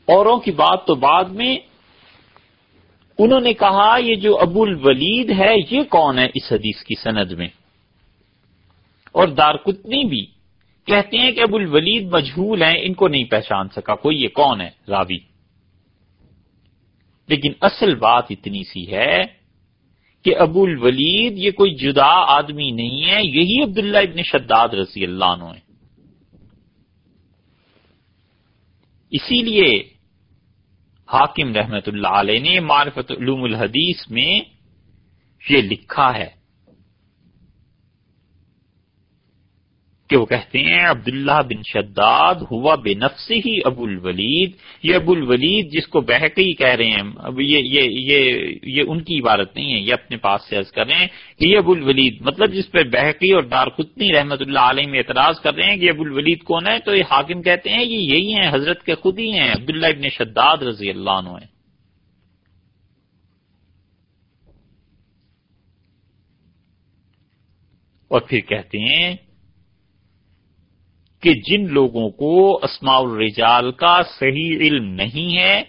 اوروں کی بات تو بعد میں انہوں نے کہا یہ جو ابو الولید ہے، یہ کون ہے اس حدیث کی سند میں؟ اور دارکتنی بھی کہتے ہیں کہ ابو الولید مجہول ہیں، ان کو نہیں پہچان سکا کوئی، یہ کون ہے؟ راوی۔ لیکن اصل بات اتنی سی ہے کہ ابو الولید یہ کوئی جدا آدمی نہیں ہے، یہی عبداللہ ابن شداد رضی اللہ عنہ ہے اسی لیے حاکم رحمت اللہ علیہ نے معرفت علوم الحدیث میں یہ لکھا ہے۔ کہ وہ کہتے ہیں، عبداللہ بن شداد ہوا بے نفس ہی ابو الولید۔ یہ ابو الولید جس کو بحقی کہہ رہے ہیں، اب یہ یہ یہ یہ ان کی عبارت نہیں ہے، یہ اپنے پاس سے عرض کر رہے ہیں کہ یہ ابو الولید مطلب جس پہ بحقی اور دارقطنی رحمت اللہ علیہ میں اعتراض کر رہے ہیں کہ ابو الولید کون ہے، تو یہ حاکم کہتے ہیں یہ یہی ہیں، حضرت کے خود ہی ہیں، عبداللہ ابن شداد رضی اللہ عنہ ہیں۔ اور پھر کہتے ہیں کہ جن لوگوں کو اسماء الرجال کا صحیح علم نہیں ہے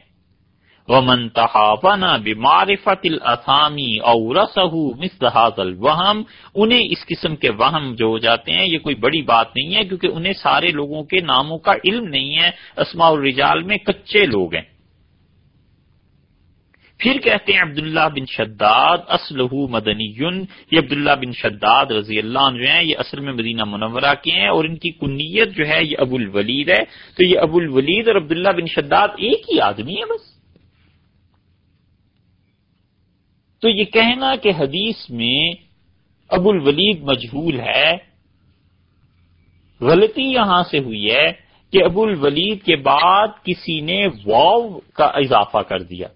وہ منتخا بمارفت الاسامی اور الوہم انہیں اس قسم کے وہم جو ہو جاتے ہیں، یہ کوئی بڑی بات نہیں ہے، کیونکہ انہیں سارے لوگوں کے ناموں کا علم نہیں ہے، اسماء الرجال میں کچے لوگ ہیں۔ پھر کہتے ہیں عبداللہ بن شداد اسلح مدنی یہ عبداللہ بن شداد رضی اللہ عنہ جو ہیں، یہ اصل میں مدینہ منورہ کے ہیں اور ان کی کنیت جو ہے، یہ ابو الولید ہے۔ تو یہ ابو الولید اور عبداللہ بن شداد ایک ہی آدمی ہے بس۔ تو یہ کہنا کہ حدیث میں ابو الولید مجہول ہے، غلطی یہاں سے ہوئی ہے کہ ابو الولید کے بعد کسی نے واو کا اضافہ کر دیا۔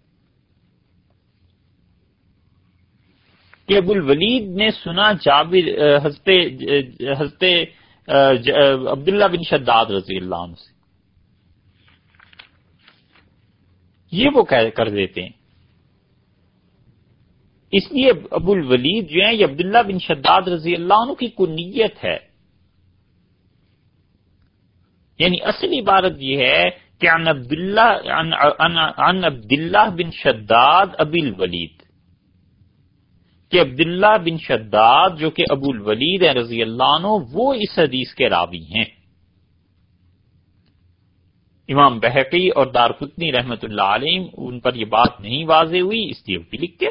کہ ابو الولید نے سنا جابر حضرت حضرت عبداللہ بن شداد رضی اللہ عنہ سے۔ یہ وہ کر دیتے ہیں۔ اس لیے ابو الولید جو ہیں، یہ عبداللہ بن شداد رضی اللہ عنہ کی کنیت ہے۔ یعنی اصل عبارت یہ ہے کہ عن عبداللہ عن عبداللہ بن شداد ابی الولید۔ کہ عبداللہ بن شداد جو کہ ابو الولید رضی اللہ عنہ، وہ اس حدیث کے راوی ہیں۔ امام بحقی اور دارقطنی رحمت اللہ علیہ ان پر یہ بات نہیں واضح ہوئی، اس لیے بھی لکھ کے۔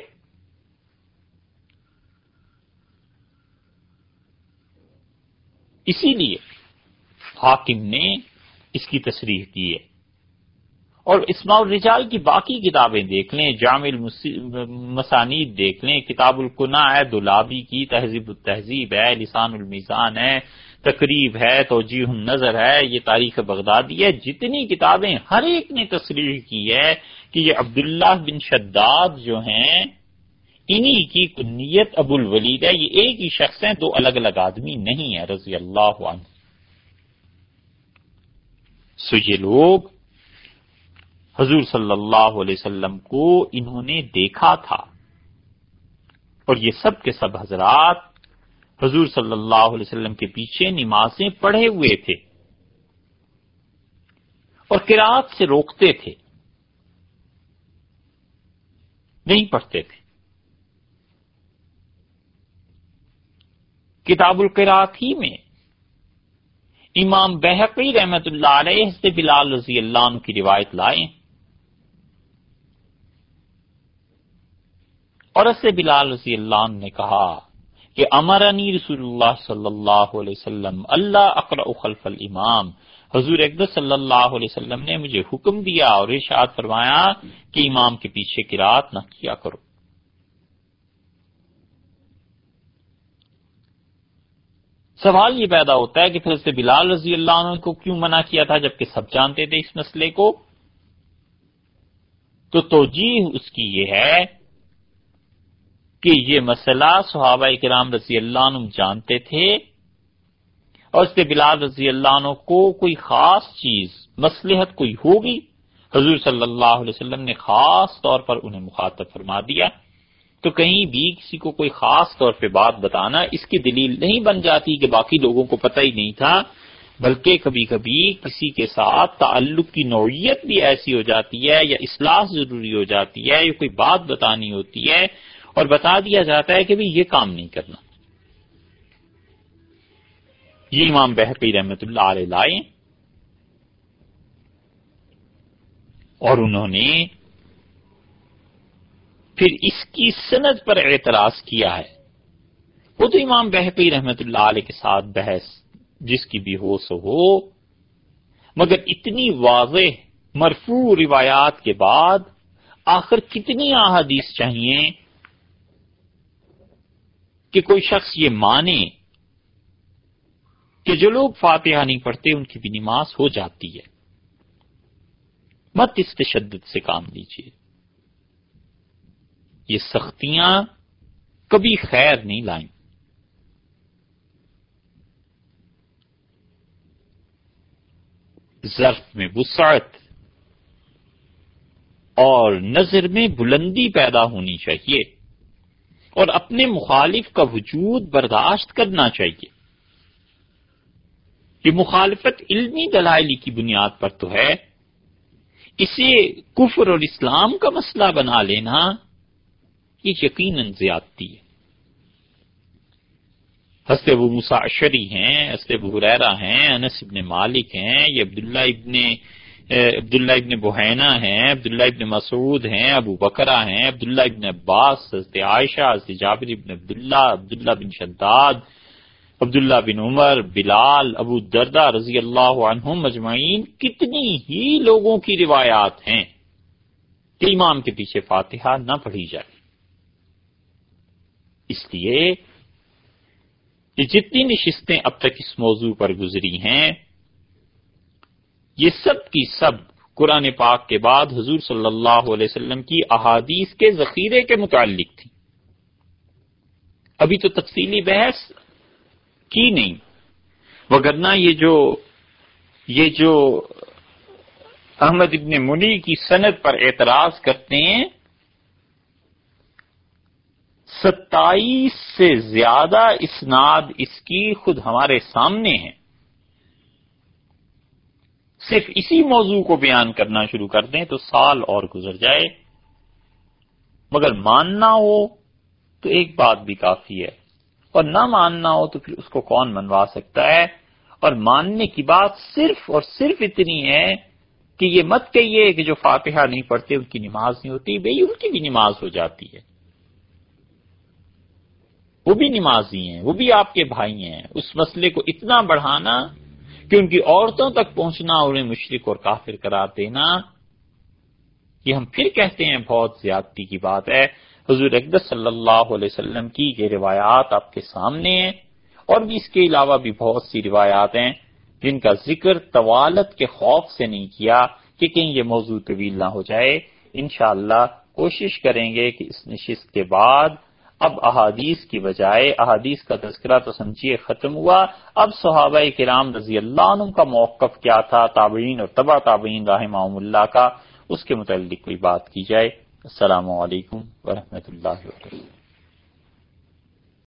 اسی لیے حاکم نے اس کی تصریح کی ہے۔ اور اسماع الرجال کی باقی کتابیں دیکھ لیں، جامع مسانید دیکھ لیں، کتاب القنا ہے دلابی کی تہذیب التہذیب ہے، لسان المیزان ہے، تقریب ہے توجیح النظر ہے، یہ تاریخ بغدادی ہے۔ جتنی کتابیں ہر ایک نے تصریح کی ہے کہ یہ عبداللہ بن شداد جو ہیں، انہی کی کنیت ابو الولید ہے۔ یہ ایک ہی شخص ہیں، دو الگ الگ آدمی نہیں ہے رضی اللہ عنہ۔ سو یہ لوگ حضور صلی اللہ علیہ وسلم کو انہوں نے دیکھا تھا۔ اور یہ سب کے سب حضرات حضور صلی اللہ علیہ وسلم کے پیچھے نمازیں پڑھے ہوئے تھے۔ اور کراط سے روکتے تھے۔ نہیں پڑھتے تھے۔ کتاب القرات ہی میں امام بحقی رحمت اللہ علیہ سے بلال رضی اللہ عنہ کی روایت لائے۔ اور اسے بلال رضی اللہ عنہ نے کہا کہ امرانی رسول اللہ صلی اللہ علیہ وسلم، اللہ اقرا خلف الامام۔ حضور اقدس صلی اللہ علیہ وسلم نے مجھے حکم دیا اور ارشاد فرمایا کہ امام کے پیچھے قرات نہ کیا کرو۔ سوال یہ پیدا ہوتا ہے کہ پھر سے بلال رضی اللہ عنہ کو کیوں منع کیا تھا جبکہ سب جانتے تھے اس مسئلے کو؟ تو توجیح اس کی یہ ہے کہ یہ مسئلہ صحابہ کرام رضی اللہ عنہ جانتے تھے اور اس سے بلال رضی اللہ عنہ کو کوئی خاص چیز مسلحت کوئی ہوگی؟ حضور صلی اللہ علیہ وسلم نے خاص طور پر انہیں مخاطب فرما دیا۔ تو کہیں بھی کسی کو کوئی خاص طور پہ بات بتانا اس کی دلیل نہیں بن جاتی کہ باقی لوگوں کو پتہ ہی نہیں تھا، بلکہ کبھی کبھی کسی کے ساتھ تعلق کی نوعیت بھی ایسی ہو جاتی ہے یا اصلاح ضروری ہو جاتی ہے یا کوئی بات بتانی ہوتی ہے اور بتا دیا جاتا ہے کہ بھی یہ کام نہیں کرنا۔ یہ امام بحقی رحمت اللہ علیہ لائے اور انہوں نے پھر اس کی سند پر اعتراض کیا ہے۔ وہ تو امام بحقی رحمت اللہ علیہ کے ساتھ بحث، جس کی بھی ہو سو ہو، مگر اتنی واضح، مرفوع روایات کے بعد آخر کتنی احادیث چاہیے کہ کوئی شخص یہ مانے کہ جو لوگ فاتحہ نہیں پڑھتے، ان کی بھی نماز ہو جاتی ہے۔ مت اس تشدد سے کام لیجیے یہ سختیاں کبھی خیر نہیں لائیں۔ ظرف میں وسعت اور نظر میں بلندی پیدا ہونی چاہیے۔ اور اپنے مخالف کا وجود برداشت کرنا چاہیے۔ یہ مخالفت علمی دلائلی کی بنیاد پر تو ہے۔ اسے کفر اور اسلام کا مسئلہ بنا لینا یہ یقیناً زیادتی ہے۔ حسب ابو مساشری ہیں حسب ابو حریرا ہیں، انس ابن مالک ہیں، یہ عبداللہ ابن عبداللہ ابن بحینا ہیں، عبداللہ ابن مسعود ہیں، ابو بکرا ہیں، عبداللہ ابن عباس، حضرت عائشہ، حضرت جابر ابن عبداللہ عبداللہ بن شداد، عبداللہ بن عمر، بلال، ابو دردہ رضی اللہ عنہم مجمعین کتنی ہی لوگوں کی روایات ہیں کہ امام کے پیچھے فاتحہ نہ پڑھی جائے۔ اس لیے یہ جتنی نشستیں اب تک اس موضوع پر گزری ہیں یہ سب کی سب قرآن پاک کے بعد حضور صلی اللہ علیہ وسلم کی احادیث کے ذخیرے کے متعلق تھی۔ ابھی تو تفصیلی بحث کی نہیں۔ وگرنہ یہ جو یہ جو احمد ابن منی کی صنعت پر اعتراض کرتے ہیں، ستائیس سے زیادہ اسناد اس کی خود ہمارے سامنے ہیں۔ صرف اسی موضوع کو بیان کرنا شروع کر دیں تو سال اور گزر جائے۔ مگر ماننا ہو تو ایک بات بھی کافی ہے۔ اور نہ ماننا ہو تو پھر اس کو کون منوا سکتا ہے؟ اور ماننے کی بات صرف اور صرف اتنی ہے کہ یہ مت کہیے کہ جو فاتحہ نہیں پڑھتے ان کی نماز نہیں ہوتی بھائی ان کی بھی نماز ہو جاتی ہے۔ وہ بھی نمازی ہیں، وہ بھی آپ کے بھائی ہیں۔ اس مسئلے کو اتنا بڑھانا کہ ان کی عورتوں تک پہنچنا اور انہیں مشرق اور کافر قرار دینا، یہ ہم پھر کہتے ہیں بہت زیادتی کی بات ہے۔ حضور اقدس صلی اللہ علیہ وسلم کی یہ روایات آپ کے سامنے ہیں اور بھی اس کے علاوہ بھی بہت سی روایات ہیں جن کا ذکر طوالت کے خوف سے نہیں کیا کہ کہیں یہ موضوع طویل نہ ہو جائے۔ انشاءاللہ کوشش کریں گے کہ اس نشست کے بعد اب احادیث کی بجائے احادیث کا تذکرہ تو سمجھیے ختم ہوا۔ اب صحابہ کرام رضی اللہ عنہ کا موقف کیا تھا؟ تابعین اور تبا تابعین رحمہ اللہ کا۔ اس کے متعلق کوئی بات کی جائے۔ السلام علیکم ورحمۃ اللہ وبرکاتہ۔